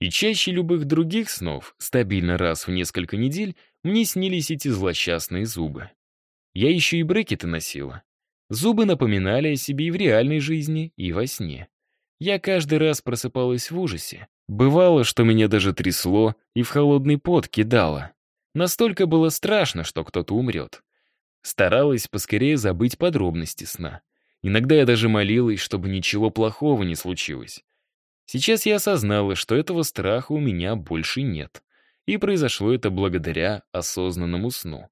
И чаще любых других снов, стабильно раз в несколько недель, мне снились эти злосчастные зубы. Я еще и брекеты носила. Зубы напоминали о себе и в реальной жизни, и во сне. Я каждый раз просыпалась в ужасе. Бывало, что меня даже трясло и в холодный пот кидало. Настолько было страшно, что кто-то умрет. Старалась поскорее забыть подробности сна. Иногда я даже молилась, чтобы ничего плохого не случилось. Сейчас я осознала, что этого страха у меня больше нет. И произошло это благодаря осознанному сну.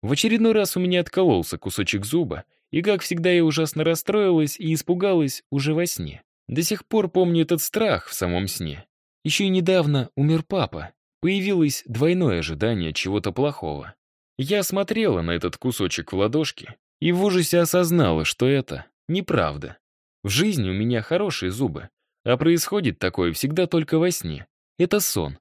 В очередной раз у меня откололся кусочек зуба, и, как всегда, я ужасно расстроилась и испугалась уже во сне. До сих пор помню этот страх в самом сне. Еще и недавно умер папа. Появилось двойное ожидание чего-то плохого. Я смотрела на этот кусочек в ладошке и в ужасе осознала, что это неправда. В жизни у меня хорошие зубы, а происходит такое всегда только во сне. Это сон.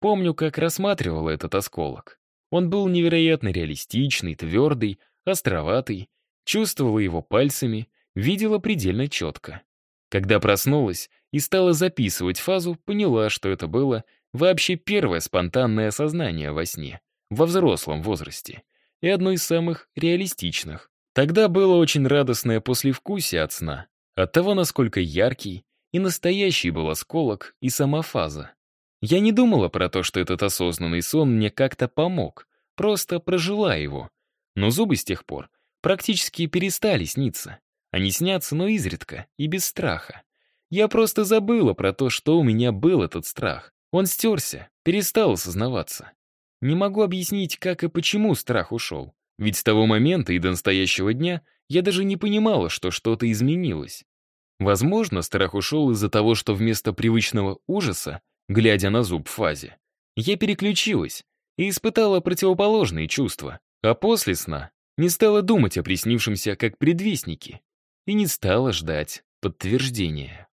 Помню, как рассматривала этот осколок. Он был невероятно реалистичный, твердый, островатый. Чувствовала его пальцами, видела предельно четко. Когда проснулась и стала записывать фазу, поняла, что это было вообще первое спонтанное осознание во сне, во взрослом возрасте, и одно из самых реалистичных. Тогда было очень радостное послевкусие от сна, от того, насколько яркий и настоящий был осколок и сама фаза. Я не думала про то, что этот осознанный сон мне как-то помог, просто прожила его. Но зубы с тех пор практически перестали сниться. Они снятся, но изредка и без страха. Я просто забыла про то, что у меня был этот страх. Он стерся, перестал осознаваться. Не могу объяснить, как и почему страх ушел. Ведь с того момента и до настоящего дня я даже не понимала, что что-то изменилось. Возможно, страх ушел из-за того, что вместо привычного ужаса, глядя на зуб фазе, я переключилась и испытала противоположные чувства, а после сна не стала думать о приснившемся как предвестнике и не стала ждать подтверждения.